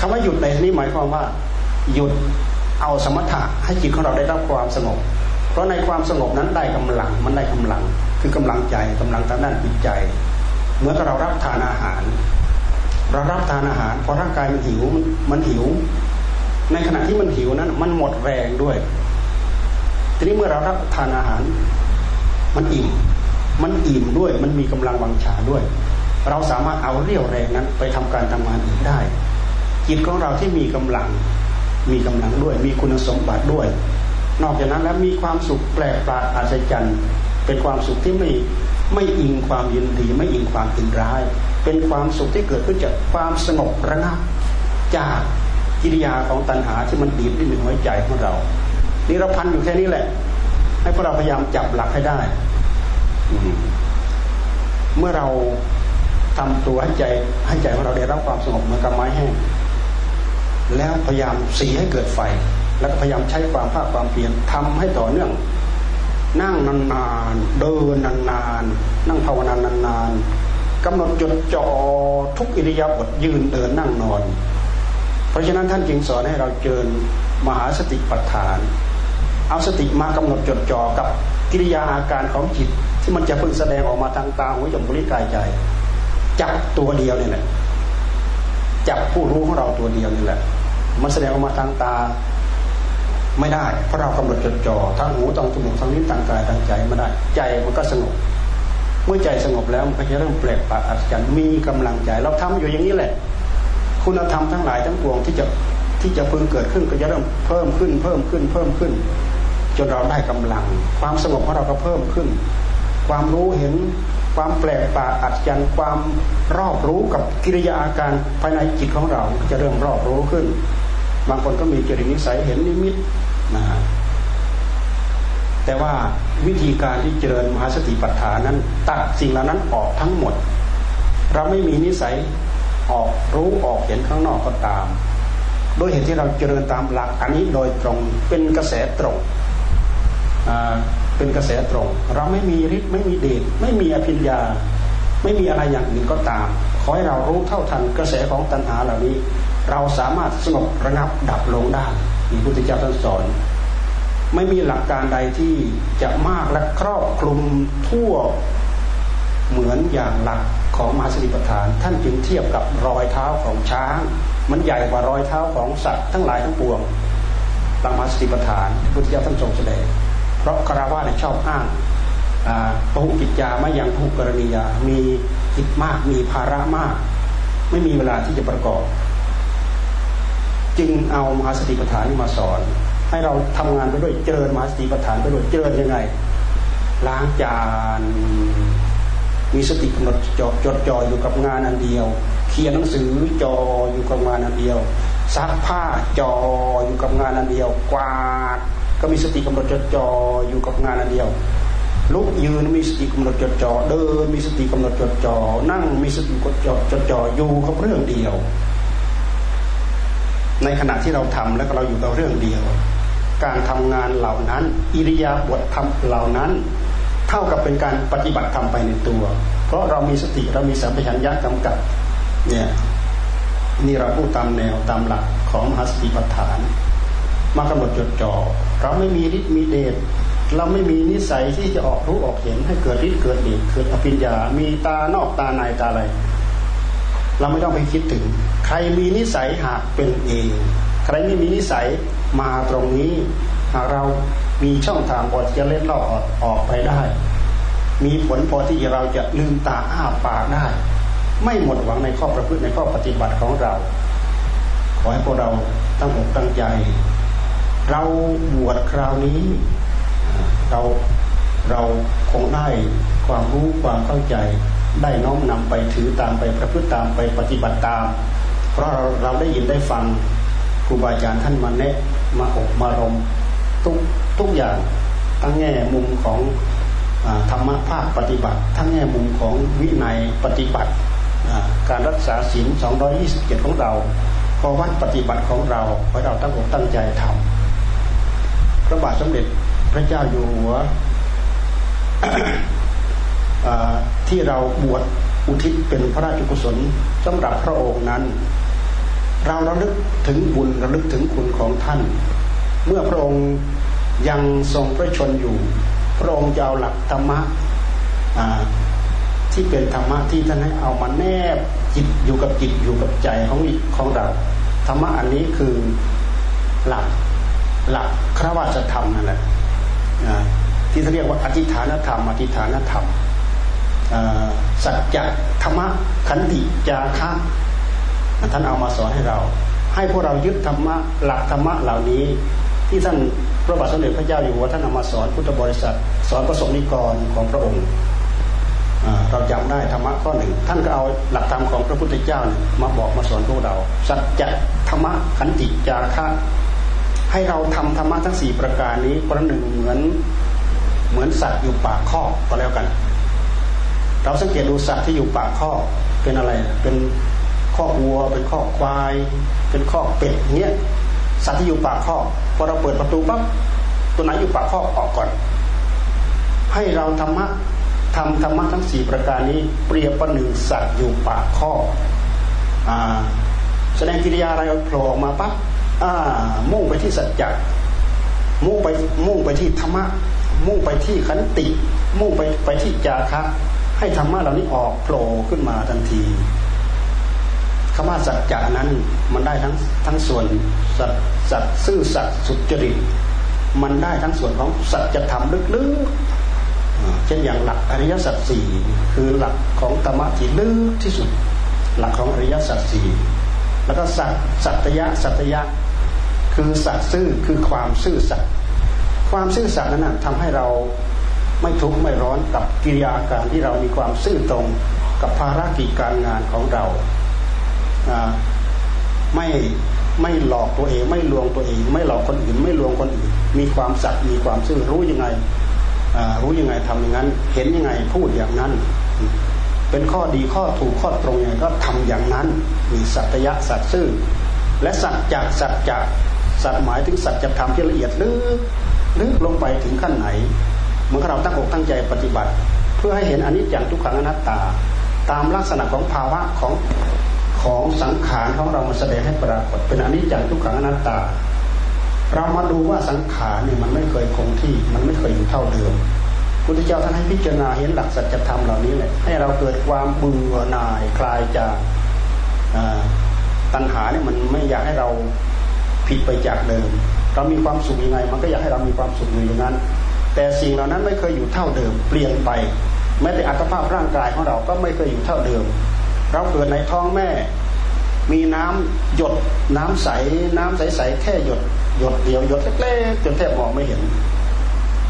คำว่าหยุดในที่นี้หมายความว่า หยุดเอาสมถะให้จิตของเราได้รับความสงบ เพราะในความสงบนั้นได้กำลังมันได้กำลัง คือกำลังใจกำลังทางด้านจิตใจ เมื่อเรารับทานอาหาร เรารับทานอาหารพอร่างกายมันหิวมันหิว ในขณะที่มันหิวนั้น มันหมดแรงด้วย ทีนี้เมื่อเรารับทานอาหาร มันอิ่ม มันอิ่มด้วย มันมีกำลังวังชาด้วย เราสามารถเอาเรี่ยวแรงนั้น ไปทำการทำงานอีกได้จิตของเราที่มีกำลัง มีกำลังด้วย มีคุณสมบัติด้วย นอกจากนั้นแล้วมีความสุขแปลกประหลาดอัศจรรย์ เป็นความสุขที่ไม่ไม่อิงความยินดีไม่อิงความตินร้าย เป็นความสุขที่เกิดขึ้นจากความสงบระงับจากกิริยาของตัณหาที่มันบีบที่หนึ่งหัวใจของเรา นี่เราพันอยู่แค่นี้แหละ ให้พวกเราพยายามจับหลักให้ได้ เมื่อเราทำตัวให้ใจให้ใจของเราได้รับความสงบเหมือนกับไม้แห้ง แล้วพยายามสีให้เกิดไฟ แล้วก็พยายามใช้ความภาคความเพียรทำให้ต่อเนื่อง นั่งนานๆ เดินนานๆ นั่งภาวนานานๆ กำหนดจดจ่อทุกอิริยาบถยืนเดินนั่งนอน เพราะฉะนั้นท่านจึงสอนให้เราเจริญมหาสติปัฏฐาน เอาสติมากำหนดจดจ่อกับกิริยาอาการของจิต ที่มันจะพึงแสดงออกมาทางตาหูจมูกลิ้นกายใจจับตัวเดียวนี่แหละจับผู้รู้ของเราตัวเดียวนี่แหละ มันแสดงออกมาทางตาไม่ได้ เพราะเรากำหนดจดจ่อทั้งหูทั้งจมูกทั้งลิ้นทางกายทางใจไม่ได้ ใจมันก็สงบ มื่อใจสงบแล้วมันก็จะเริ่มแปลกประหลาดอัศจรรย์มีกำลังใจ เราทำอยู่อย่างนี้แหละ คุณธรรมทั้งหลายทั้งปวงที่จะที่จะพึงเกิดขึ้นก็จะเริ่มเพิ่มขึ้น เพิ่มขึ้นเพิ่มขึ้น จนเราได้กำลัง ความสงบของเราก็เพิ่มขึ้น ความรู้เห็นความแปลกประหลาดอัศจรรย์ความรอบรู้กับกิริยาอาการภายในจิตของเราจะเริ่มรอบรู้ขึ้น บางคนก็มีจริตนิสัยเห็นนิมิตนะ แต่ว่าวิธีการที่เจริญมหาสติปัฏฐานนั้นตัดสิ่งเหล่านั้นออกทั้งหมด เราไม่มีนิสัยออกรู้ออกเห็นข้างนอกก็ตามโดยเหตุที่เราเจริญตามหลักอันนี้โดยตรงเป็นกระแสตรงเป็นกระแสตรง เราไม่มีฤทธิ์ไม่มีเดชไม่มีอภิญญา ไม่มีอะไรอย่างอื่นก็ตาม ขอให้เรารู้เท่าทันกระแสของตัณหาเหล่านี้ เราสามารถสงบระงับดับลงได้มีพุทธเจ้าท่านสอน ไม่มีหลักการใดที่จะมากและครอบคลุมทั่วเหมือนอย่างหลักของมหาสติปัฏฐาน ท่านจึงเทียบกับรอยเท้าของช้าง มันใหญ่กว่ารอยเท้าของสัตว์ทั้งหลายทั้งปวงตามมหาสติปัฏฐานพุทธเจ้าท่านทรงแสดง เพราะคารวะเนี่ยชอบอ้างพหุกิจจาไม่ยังผูกรณียา มีกิจมากมีภาระมาก ไม่มีเวลาที่จะประกอบ จึงเอามหาสติปัฏฐานนี้มาสอน ให้เราทำงานไปด้วยเจริญมหาสติปัฏฐานไปด้วยเจริญยังไง ล้างจานมีสติกำหนดจดจดจ่ออยู่กับงานอันเดียว เขียนหนังสือจออยู่กับงานอันเดียวซักผ้าจออยู่กับงานอันเดียว กวาดก็มีสติกำหนดจดจ่ออยู่กับงานอันเดียว ลุกยืนมีสติกำหนดจดจ่อเดินมีสติกำหนดจดจ่อนั่งมีสติกำหนดจดจ่ออยู่กับเรื่องเดียว ในขณะที่เราทำแล้วก็เราอยู่กับเรื่องเดียว การทำงานเหล่านั้น อิริยาบถทำเหล่านั้น เท่ากับเป็นการปฏิบัติธรรมไปในตัว เพราะเรามีสติเรามีสัมปชัญญะกำกับเนี่ยนี่เราพูดตามแนวตามหลักของมหาสติปัฏฐาน มากำหนดจดจ่อเราไม่มีฤทธิ์มีเดชเราไม่มีนิสัยที่จะออกรู้ออกเห็นให้เกิดฤทธิ์เกิดเดชเกิดอภิญญา มีตานอกตาในตาอะไรเราไม่ต้องไปคิดถึง ใครมีนิสัยหากเป็นเอง ใครไม่มีนิสัย มาตรงนี้หากเรามีช่องทางพอที่จะเล็ดลอดออกไปได้ มีผลพอที่เราจะลืมตาอ้าปากได้ ไม่หมดหวังในข้อประพฤติในข้อปฏิบัติของเรา ขอให้พวกเราตั้งอกตั้งใจ เราบวชคราวนี้ เราเราคงได้ความรู้ความเข้าใจ ได้น้อมนำไปถือตามไปประพฤติตามไปปฏิบัติตาม เพราะเราเราได้ยินได้ฟังครูบาอาจารย์ท่านมาแนะ มาอบมารมทุกทุกอย่างทั้งแง่มุมของธรรมะภาคปฏิบัติ ทั้งแง่มุมของวินัยปฏิบัติการรักษาศีล 227 ของเราข้อวัดปฏิบัติของเราให้เราตั้งอกตั้งใจทำพระบาทสมเด็จพระเจ้าอยู่หัวที่เราบวชอุทิศเป็นพระราชกุศลสำหรับพระองค์นั้น เราระลึกถึงบุญระลึกถึงคุณของท่าน เมื่อพระองค์ยังทรงพระชนอยู่ พระองค์จะเอาหลักธรรมะที่เป็นธรรมะที่ท่านให้เอามาแนบจิตอยู่กับจิตอยู่กับใจของของเราธรรมะอันนี้คือหลักหลักครวญธรรมนั่นแหละที่เขาเรียกว่าอธิฐานธรรมอธิฐานธรรมสัจจะธรรมะขันติจาคะ ท่านเอามาสอนให้เรา ให้พวกเรายึดธรรมะหลักธรรมะเหล่านี้ ที่ท่านพระบาทสมเด็จพระเจ้าอยู่หัวท่านเอามาสอนพุทธบริษัท สอนประสงนิกรของพระองค์เราจำได้ธรรมะข้อหนึ่งท่านก็เอาหลักธรรมของพระพุทธเจ้ามาบอกมาสอนพวกเรา สัจจะธรรมะขันติจาคะให้เราทำธรรมะทั้งสี่ประการนี้ประหนึ่งเหมือนเหมือนสัตว์อยู่ปากข้อก็แล้วกัน เราสังเกตดูสัตว์ที่อยู่ปากข้อเป็นอะไรเป็น ข้อวัว เป็นข้อควาย เป็นข้อเป็ดเงี้ยสัตว์ที่อยู่ปากข้อพอเราเปิดประตูปั๊บตัวไหนอยู่ปากข้อออกก่อน ให้เราธรรมะทำธรรมะทั้งสี่ประการนี้ เปรียบประหนึ่งสัตว์อยู่ปากข้ออแสดงกิริยาอะไรโผล่ออกมาปั๊บอ่า มุ่งไปที่สัจจะมุ่งไป มุ่งไปที่ธรรมะ มุ่งไปที่ขันติ มุ่งไปไปที่จาคะ ให้ธรรมะเหล่านี้ออกโผล่ขึ้นมาทันที คำว่าสัจจะนั้นมันได้ทั้งทั้งส่วนสัตสัตซื่อสัตสุจริตมันได้ทั้งส่วนของสัจธรรมลึกๆเช่นอย่างหลักอริยสัจสี่คือหลักของธรรมะที่ลึกที่สุด หลักของอริยสัจสี่แล้วก็สัตสัตยะสัตยะ คือสัตซื่อคือความซื่อสัตย์ความซื่อสัตย์นั้นทำให้เราไม่ทุกข์ไม่ร้อนกับกิริยาการที่เรามีความซื่อตรงกับภารกิจการงานของเรา ไม่ไม่หลอกตัวเอง ไม่ลวงตัวเอง ไม่หลอกคนอื่น ไม่ลวงคนอื่น มีความสัตย์มีความซื่อรู้ยังไงรู้ยังไงทำอย่างนั้น เห็นยังไงพูดอย่างนั้น เป็นข้อดีข้อถูกข้อตรงยังไงก็ทำอย่างนั้น มีสัตยะสัตซื่อ และสัจจะสัจจะสัตหมายถึงสัจธรรมที่ละเอียดลึกลึกลงไปถึงขั้นไหนเมื่อเราตั้งอกตั้งใจปฏิบัติ เพื่อให้เห็นอนิจจังทุกขังอนัตตา ตามลักษณะของภาวะของ ของสังขารของเรามาแสดงให้ปรากฏเป็นอนิจจังทุกขังอนัตตา เรามาดูว่าสังขารเนี่ยมันไม่เคยคงที่มันไม่เคยอยู่เท่าเดิมพุทธเจ้าท่านให้พิจารณาเห็นหลักสัจธรรมเหล่านี้เลยให้เราเกิดความเบื่อหน่ายคลายจากตัณหาเนี่ยมันไม่อยากให้เราผิดไปจากเดิม เรามีความสุขยังไง มันก็อยากให้เรามีความสุขอยู่อย่างนั้น แต่สิ่งเหล่านั้นไม่เคยอยู่เท่าเดิม เปลี่ยนไป แม้แต่อัตภาพร่างกายของเราก็ไม่เคยอยู่เท่าเดิม เราเกิดในท้องแม่ มีน้ำหยดน้ำใส น้ำใสๆแค่หยดหยดเดียวหยดเล็กๆจนแทบมองไม่เห็น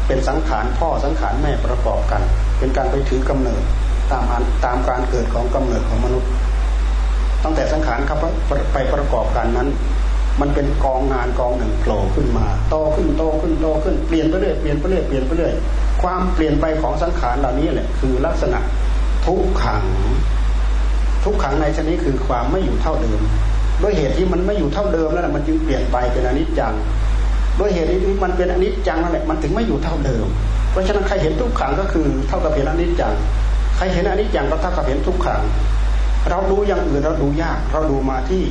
เป็นสังขารพ่อสังขารแม่ประกอบกัน เป็นการไปถือกำเนิดตามตามการเกิดของกำเนิดของมนุษย์ ตั้งแต่สังขารครับไปประกอบกันนั้น มันเป็นกองงานกองหนึ่งโผล่ขึ้นมาโตขึ้นโตขึ้นโตขึ้นเปลี่ยนไปเรื่อยเปลี่ยนไปเรื่อยเปลี่ยนไปเรื่อยความเปลี่ยนไปของสังขารเหล่านี้แหละคือลักษณะทุกขัง ทุกขังในชนิดคือความไม่อยู่เท่าเดิม ด้วยเหตุที่มันไม่อยู่เท่าเดิมแล้วมันจึงเปลี่ยนไปเป็นอนิจจังด้วยเหตุที่มันเป็นอนิจจังนั่นแหละมันถึงไม่อยู่เท่าเดิม เพราะฉะนั้นใครเห็นทุกขังก็คือเท่ากับเห็นอนิจจังใครเห็นอนิจจังก็เท่ากับเห็นทุกขัง เราดูอย่างอื่นเราดูยาก เราดูมาที่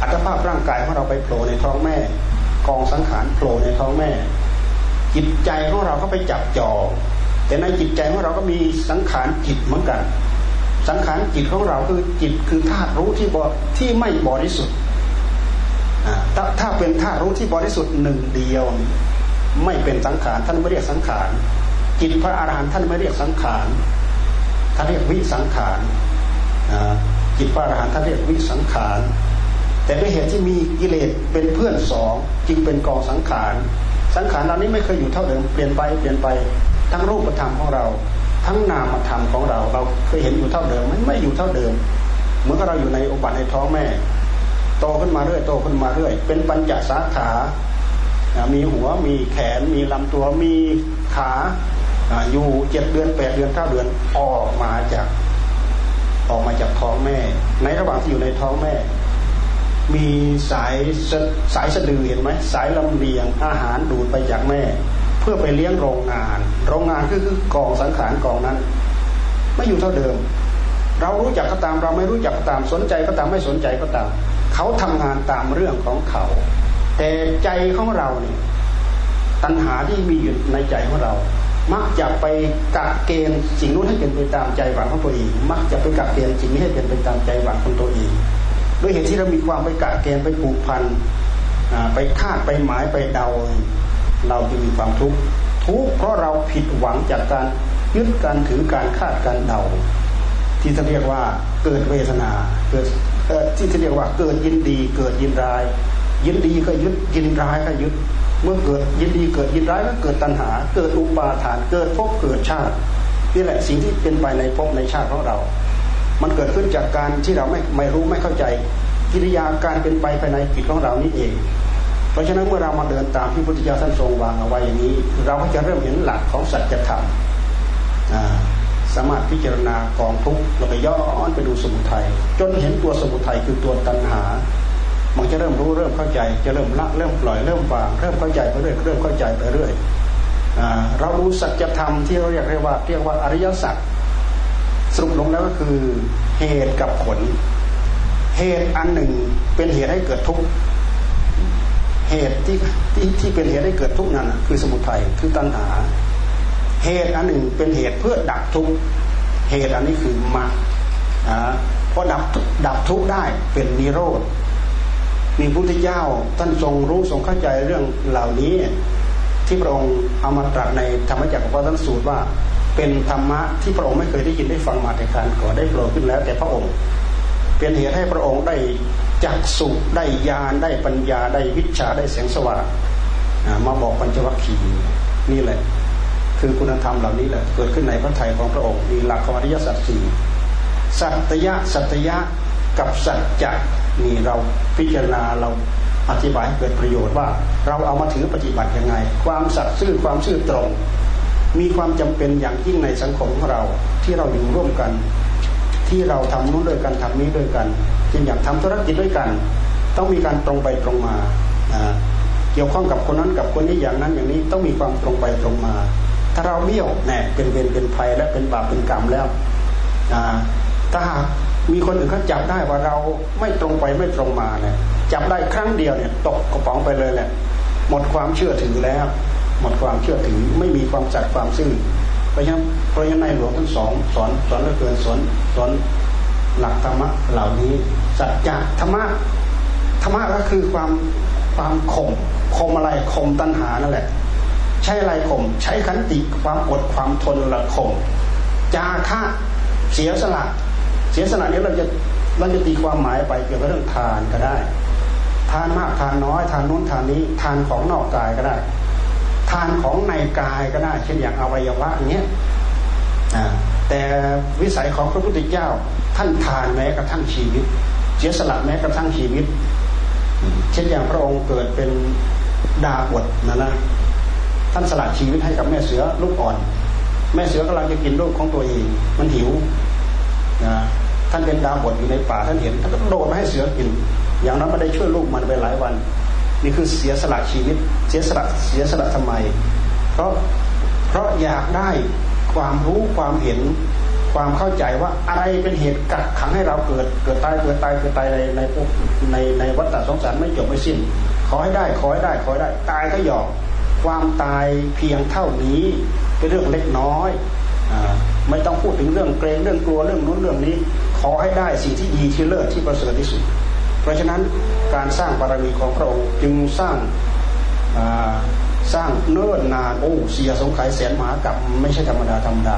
อัตภาพร่างกายของเราไปโผล่ในท้องแม่ กองสังขารโผล่ในท้องแม่ จิตใจของเราก็ไปจับจอแต่ในจิตใจของเราก็มีสังขารจิตเหมือนกัน สังขารจิตของเราคือจิตคือธาตุรู้ที่บที่ไม่บริสุทธิ์ถ้าถ้าเป็นธาตุรู้ที่บริสุทธิ์หนึ่งเดียว ไม่เป็นสังขารท่านไม่เรียกสังขารจิตพระอรหันต์ท่านไม่เรียกสังขารท่านเรียกวิสังขารจิตพระอรหันต์ท่านเรียกวิสังขารแต่ด้วยเหตุที่มีกิเลสเป็นเพื่อนสองจึงเป็นกองสังขารสังขารเหล่านี้ไม่เคยอยู่เท่าเดิมเปลี่ยนไปเปลี่ยนไปทั้งรูปธรรมของเรา ทั้งนามธรรมของเรา เราเคยเห็นอยู่เท่าเดิมมันไม่อยู่เท่าเดิม เหมือนกับเราอยู่ในอุบัติในท้องแม่ โตขึ้นมาเรื่อยโตขึ้นมาเรื่อย เป็นปัญจสาขา มีหัวมีแขน มีลำตัวมีขาอยู่เจ็ดเดือนแปดเดือนเก้าเดือนออกมาจากออกมาจากท้องแม่ ในระหว่างที่อยู่ในท้องแม่ มีสายสายสะดือเห็นไหมสายลำเลียงอาหารดูดไปจากแม่ พื่อไปเลี้ยงโรงงาน โรงงานคือคือกองสังขารกองนั้น ไม่อยู่เท่าเดิม เรารู้จักก็ตามเราไม่รู้จักก็ตามสนใจก็ตามไม่สนใจก็ตาม เขาทำงานตามเรื่องของเขา แต่ใจของเราเนี่ยตัณหาที่มีอยู่ในใจของเรา มักจะไปกักเกณฑ์สิ่งนู้นให้เป็นไปตามใจหวังของตัวเอง มักจะไปกักเกณฑ์สิ่งนี้ให้เป็นไปตามใจหวังของตัวเองด้วยเหตุที่เรามีความไปกะเกณฑ์ไปผูกพันไปคาดไปหมายไปเดา เราจะมีความทุกข์ทุกข์เพราะเราผิดหวังจากการยึดการถือการคาดการเดา ที่ท่านเรียกว่าเกิดเวทนาเกิดที่ท่านเรียกว่าเกิดยินดีเกิดยินร้าย ยินดีก็ยึดยินร้ายก็ยึด เมื่อเกิดยินดีเกิดยินร้ายก็เกิดตัณหา เกิดอุปาทานเกิดภพเกิดชาตินี่แหละสิ่งที่เป็นไปในภพในชาติของเรา มันเกิดขึ้นจากการที่เราไม่ไม่รู้ไม่เข้าใจกิริยาการเป็นไปภายในจิตของเรานี่เอง เพราะฉะนั้นเมื่อเรามาเดินตามที่พุทธเจ้าท่านทรงวางเอาไว้อย่างนี้ เราก็จะเริ่มเห็นหลักของสัจธรรมสามารถพิจารณากองทุกข์เราไปย้อนไปดูสมุทัยจนเห็นตัวสมุทัยคือตัวตัณหา มันจะเริ่มรู้เริ่มเข้าใจ จะเริ่มละเริ่มปล่อยเริ่มวางเริ่มเข้าใจไปเรื่อยเริ่มเข้าใจไปเรื่อยเรารู้สัจธรรมที่เราเรียกว่าเรียกว่าอริยสัจสรุปลงแล้วก็คือเหตุกับผล เหตุอันหนึ่งเป็นเหตุให้เกิดทุกข์ เหตุที่ที่ที่เป็นเหตุให้เกิดทุกข์นั้นคือสมุทัยคือตัณหา เหตุอันหนึ่งเป็นเหตุเพื่อดับทุกข์เหตุอันนี้คือมรรคพอดับดับทุกข์ได้เป็นนิโรธมีพระพุทธเจ้าท่านทรงรู้ทรงเข้าใจเรื่องเหล่านี้ ที่พระองค์เอามาตรัสในธรรมจักรวัฏสูตรว่า เป็นธรรมะที่พระองค์ไม่เคยได้ยินได้ฟังมาแต่การก่อนได้โปรดขึ้นแล้วแต่พระองค์ เป็นเหตุให้พระองค์ได้ จักสุได้ญาณได้ปัญญาได้วิชาได้แสงสว่างมาบอกปัญจวัคคีย์นี่แหละ คือคุณธรรมเหล่านี้แหละเกิดขึ้นในพระทัยของพระองค์มีหลักของอริยสัจสี่สัตยะสัตยะกับสัจจะนี่เราพิจารณาเราอธิบายให้เกิดประโยชน์ว่า เราเอามาถือปฏิบัติยังไง ความสัตย์ซื่อความซื่อตรง มีความจำเป็นอย่างยิ่งในสังคมของเราที่เราอยู่ร่วมกัน ที่เราทำนู้นด้วยกันทำนี้ด้วยกัน ช่นอย่างทำธุรกิจด้วยกัน ต้องมีการตรงไปตรงมาเกี่ยวข้องกับคนนั้นกับคนนี้อย่างนั้นอย่างนี้ต้องมีความตรงไปตรงมา ถ้าเราเบี้ยวแน่เป็นเวรเป็นภัยและเป็นบาปเป็นกรรมแล้วถ้าหากมีคนอื่นเขาจับได้ว่าเราไม่ตรงไปไม่ตรงมาเนี่ยจับได้ครั้งเดียวเนี่ยตกกระป๋องไปเลยแหละหมดความเชื่อถือแล้ว หมดความเชื่อถือไม่มีความจัดความซื่อเพราะฉะนั้นเพราะฉะนั้นในหลวงท่านสอนสอนสอนเหลือเกินสอนสอนหลักธรรมะเหล่านี้ สัจจะธรรมะธรรมะก็คือความความข่มข่มอะไรข่มตัณหานั่นแหละ ใช้อะไรข่มใช้ขันติความอดความทนละข่มจาคะเสียสละ เสียสละนี้เราจะเราจะตีความหมายไปเกี่ยวกับเรื่องทานก็ได้ ทานมากทานน้อย ทานนู้นทานนี้ ทานของนอกกายก็ได้ ทานของในกายก็ได้ เช่นอย่างอวัยวะอย่างเงี้ยแต่วิสัยของพระพุทธเจ้าท่านทานแม้กระทั่งชีวิต สียสละแม้กระทั่งชีวิต เช่นอย่างพระองค์เกิดเป็นดาบดนะนะท่านสละชีวิตให้กับแม่เสือลูกอ่อน แม่เสือกำลังจะกินลูกของตัวเอง มันหิวนะท่านเป็นดาวบดอยู่ในป่าท่านเห็นท่านก็โดดมาให้เสือกิน อย่างนั้นไม่ได้ช่วยลูกมันไปหลายวัน นี่คือเสียสละชีวิต เสียสละเสียสละทำไม เพราะเพราะอยากได้ความรู้ความเห็น ความเข้าใจว่าอะไรเป็นเหตุกักขังให้เราเกิดเกิดตายเกิดตายเกิดตายในในวกในในวัฏฏะสงสารไม่จบไม่สิ้น ขอให้ได้ขอให้ได้ขอให้ได้ตายก็หยอกความตายเพียงเท่านี้เป็นเรื่องเล็กน้อยไม่ต้องพูดถึงเรื่องเกรงเรื่องกลัวเรื่องนู้นเรื่องนี้ ขอให้ได้สิ่งที่ดีที่เลิศที่ประเสริฐที่สุด เพราะฉะนั้นการสร้างบารมีของพระองค์จึงสร้างสร้างเนิ่นนานโอ้เสียสงไขยแสนหมากับไม่ใช่ธรรมดาธรรมดา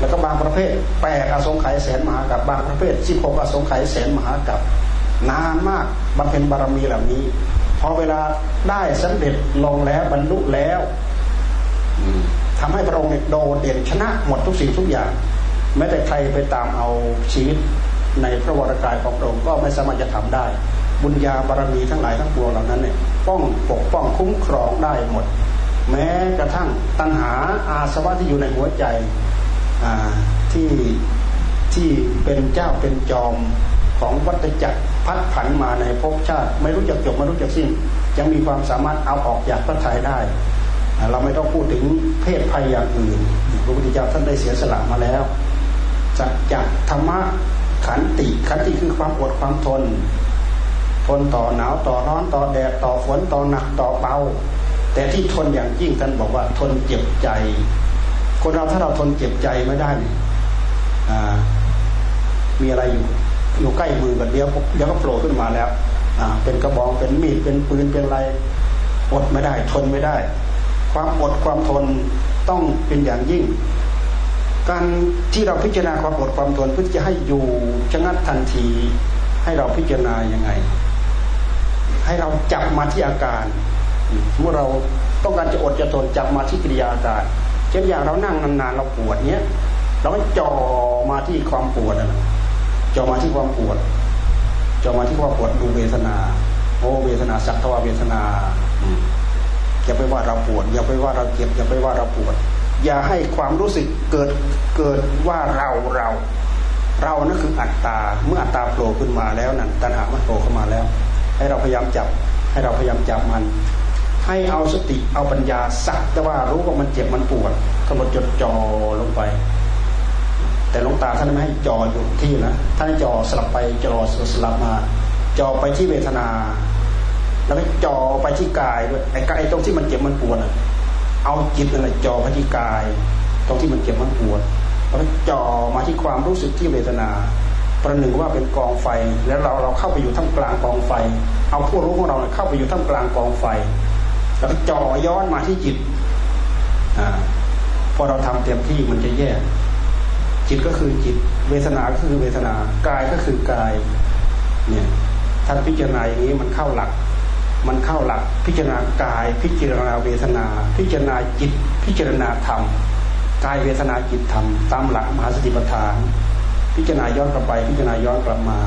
แล้วก็บางประเภทแปดอสงไขยแสนมหากับบางประเภทสิบหกอสงไขยแสนมหากับนานมากบำเพ็ญบารมีเหล่านี้พอเวลาได้สำเร็จลงแล้วบรรลุแล้วทำให้พระองค์โดดเด่นชนะหมดทุกสิ่งทุกอย่างแม้แต่ใครไปตามเอาชีวิตในพระวรากายของพระองค์ก็ไม่สามารถจะทำได้ บุญญาบารมีทั้งหลายทั้งปวงเหล่านั้นเนี่ยป้องปกป้องคุ้มครองได้หมด แม้กระทั่งตัณหาอาสวะที่อยู่ในหัวใจ ที่ที่เป็นเจ้าเป็นจอมของวัฏจักรพัดผันมาในภพชาติ ไม่รู้จักจบไม่รู้จักสิ้นยังมีความสามารถเอาออกจากพระทัยได้ เราไม่ต้องพูดถึงเพศภัยอย่างอื่นพระพุทธเจ้าท่านได้เสียสละมาแล้วจักจักธรรมะขันติขันติคือความอดความทน ทนต่อหนาวต่อร้อนต่อแดดต่อฝนต่อหนักต่อเบาแต่ที่ทนอย่างยิ่งท่านบอกว่าทนเจ็บใจ คนเราถ้าเราทนเจ็บใจไม่ได้นี่มีอะไรอยู่อยู่ใกล้มือกันเดียวเดี๋ยวก็โผล่ขึ้นมาแล้วเป็นกระบองเป็นมีดเป็นปืนเป็นอะไรอดไม่ได้ ทนไม่ได้ ความอดความทนต้องเป็นอย่างยิ่ง การที่เราพิจารณาความอดความทนเพื่อจะให้อยู่ชะงัดทันที ให้เราพิจารณายังไง ให้เราจับมาที่อาการเมื่อเราต้องการจะอดจะทนจับมาที่กิริยาอาการ ช่นอย่างเรานั่งนานๆเราปวดเนี้ยเราก็จ่อมาที่ความปวดนะจ่อมาที่ความปวดจ่อมาที่ความปวดดูเวทนาโอ้เวทนาสักทวาเวทนาอย่าไปว่าเราปวดอย่าไปว่าเราเจ็บอย่าไปว่าเราปวด อย่าให้ความรู้สึกเกิดเกิดว่าเราเรา เรานั่นคืออัตตาเมื่ออัตตาโผล่ขึ้นมาแล้วนั่นตัณหามันโผล่เข้ามาแล้ว ให้เราพยายามจับ ให้เราพยายามจับมัน ให้เอาสติเอาปัญญาสักแต่ว่ารู้ว่ามันเจ็บมันปวดกำหนดจดจ่อลงไป แต่หลวงตาท่านไม่ให้จออยู่ที่นะท่านให้จอสลับไปจอสลับมาจอไปที่เวทนา แล้วก็จอไปที่กายด้วยไอ้กายตรงที่มันเจ็บมันปวดเอาจิตอะไรจอไปที่กาย ตรงที่มันเจ็บมันปวดแล้วก็จอมาที่ความรู้สึกที่เวทนาประหนึ่งว่าเป็นกองไฟ แล้วเราเราเข้าไปอยู่ท่ามกลางกองไฟ เอาผู้รู้ของเราเข้าไปอยู่ท่ามกลางกองไฟ แล้วก็จ่อย้อนมาที่จิตอพอเราทำเต็มที่มันจะแยก จิตก็คือจิต เวทนาก็คือเวทนากายก็คือกาย เนี่ยท่านพิจารณาอย่างนี้มันเข้าหลัก มันเข้าหลัก พิจารณากาย พิจารณาเวทนา พิจารณาจิต พิจารณาธรรมกายเวทนาจิตธรรมตามหลักมหาสติปัฏฐาน พิจารณาย้อนกลับไป พิจารณาย้อนกลับมา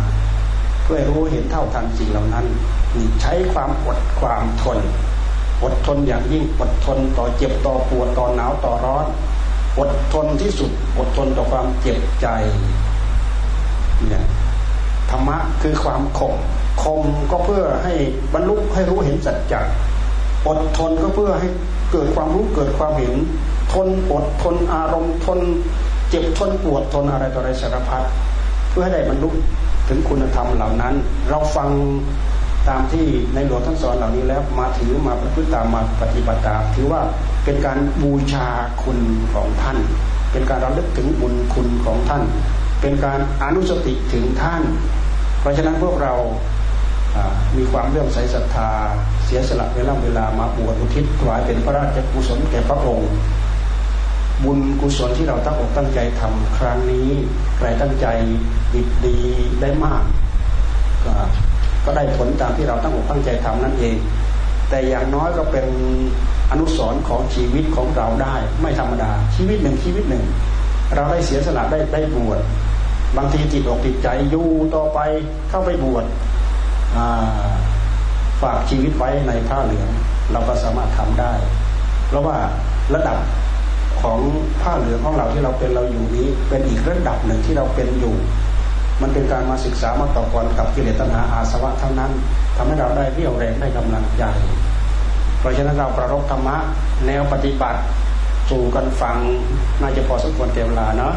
เพื่อรู้เห็นเท่าทันสิ่งเหล่านั้นใช้ความอดความทน อดทนอย่างยิ่งอดทนต่อเจ็บต่อปวดต่อหนาวต่อร้อน อดทนที่สุดอดทนต่อความเจ็บใจเนี่ยธรรมะคือความคมคมก็เพื่อให้บรรลุให้รู้เห็นสัจจะอดทนก็เพื่อให้เกิดความรู้เกิดความเห็น ทนอดทนอารมณ์ทน เจ็บทนปวดทนอะไรต่ออะไรสารพัดเพื่อให้ได้บรรลุถึงคุณธรรมเหล่านั้น เราฟัง ตามที่ในหลวงท่านสอนเหล่านี้แล้วมาถือมาประพฤติตามมาปฏิบัติตามถือว่าเป็นการบูชาคุณของท่าน เป็นการระลึกถึงบุญคุณของท่าน เป็นการอนุสติถึงท่าน เพราะฉะนั้นพวกเรามีความเลื่อมใสศรัทธา เสียสละเวลาเวลามาบวชอุทิศถวายเป็นพระราชกุศลแก่พระองค์ บุญกุศลที่เราตั้งอกตั้งใจทำครั้งนี้ใครตั้งใจดีดีได้มากก็ ก็ได้ผลตามที่เราตั้งอกตั้งใจทำนั่นเอง แต่อย่างน้อยก็เป็นอนุสรณ์ของชีวิตของเราได้ ไม่ธรรมดา ชีวิตหนึ่งชีวิตหนึ่ง เราได้เสียสละได้ได้บวชบางทีจิตอกติดใจอยู่ต่อไปเข้าไปบวชฝากชีวิตไว้ในผ้าเหลืองเราก็สามารถทำได้ เพราะว่าระดับของผ้าเหลืองของเราที่เราเป็นเราอยู่นี้ เป็นอีกระดับหนึ่งที่เราเป็นอยู่ มันเป็นการมาศึกษามาต่อกรกับกิเลสตัณหาอาสวะทั้งนั้นทำให้เราได้เรี่ยวแรงได้กำลังใจ เพราะฉะนั้นเราประรบธรรมะแนวปฏิบัติสู่กันฟังน่าจะพอสมควรเต็มเวลาเนาะ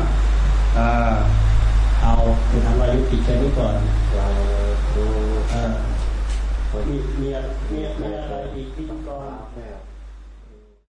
เอาเป็นทางวายุติแค่นี้ก่อนมีมีมีอะไรอีกที่ต้องก่อน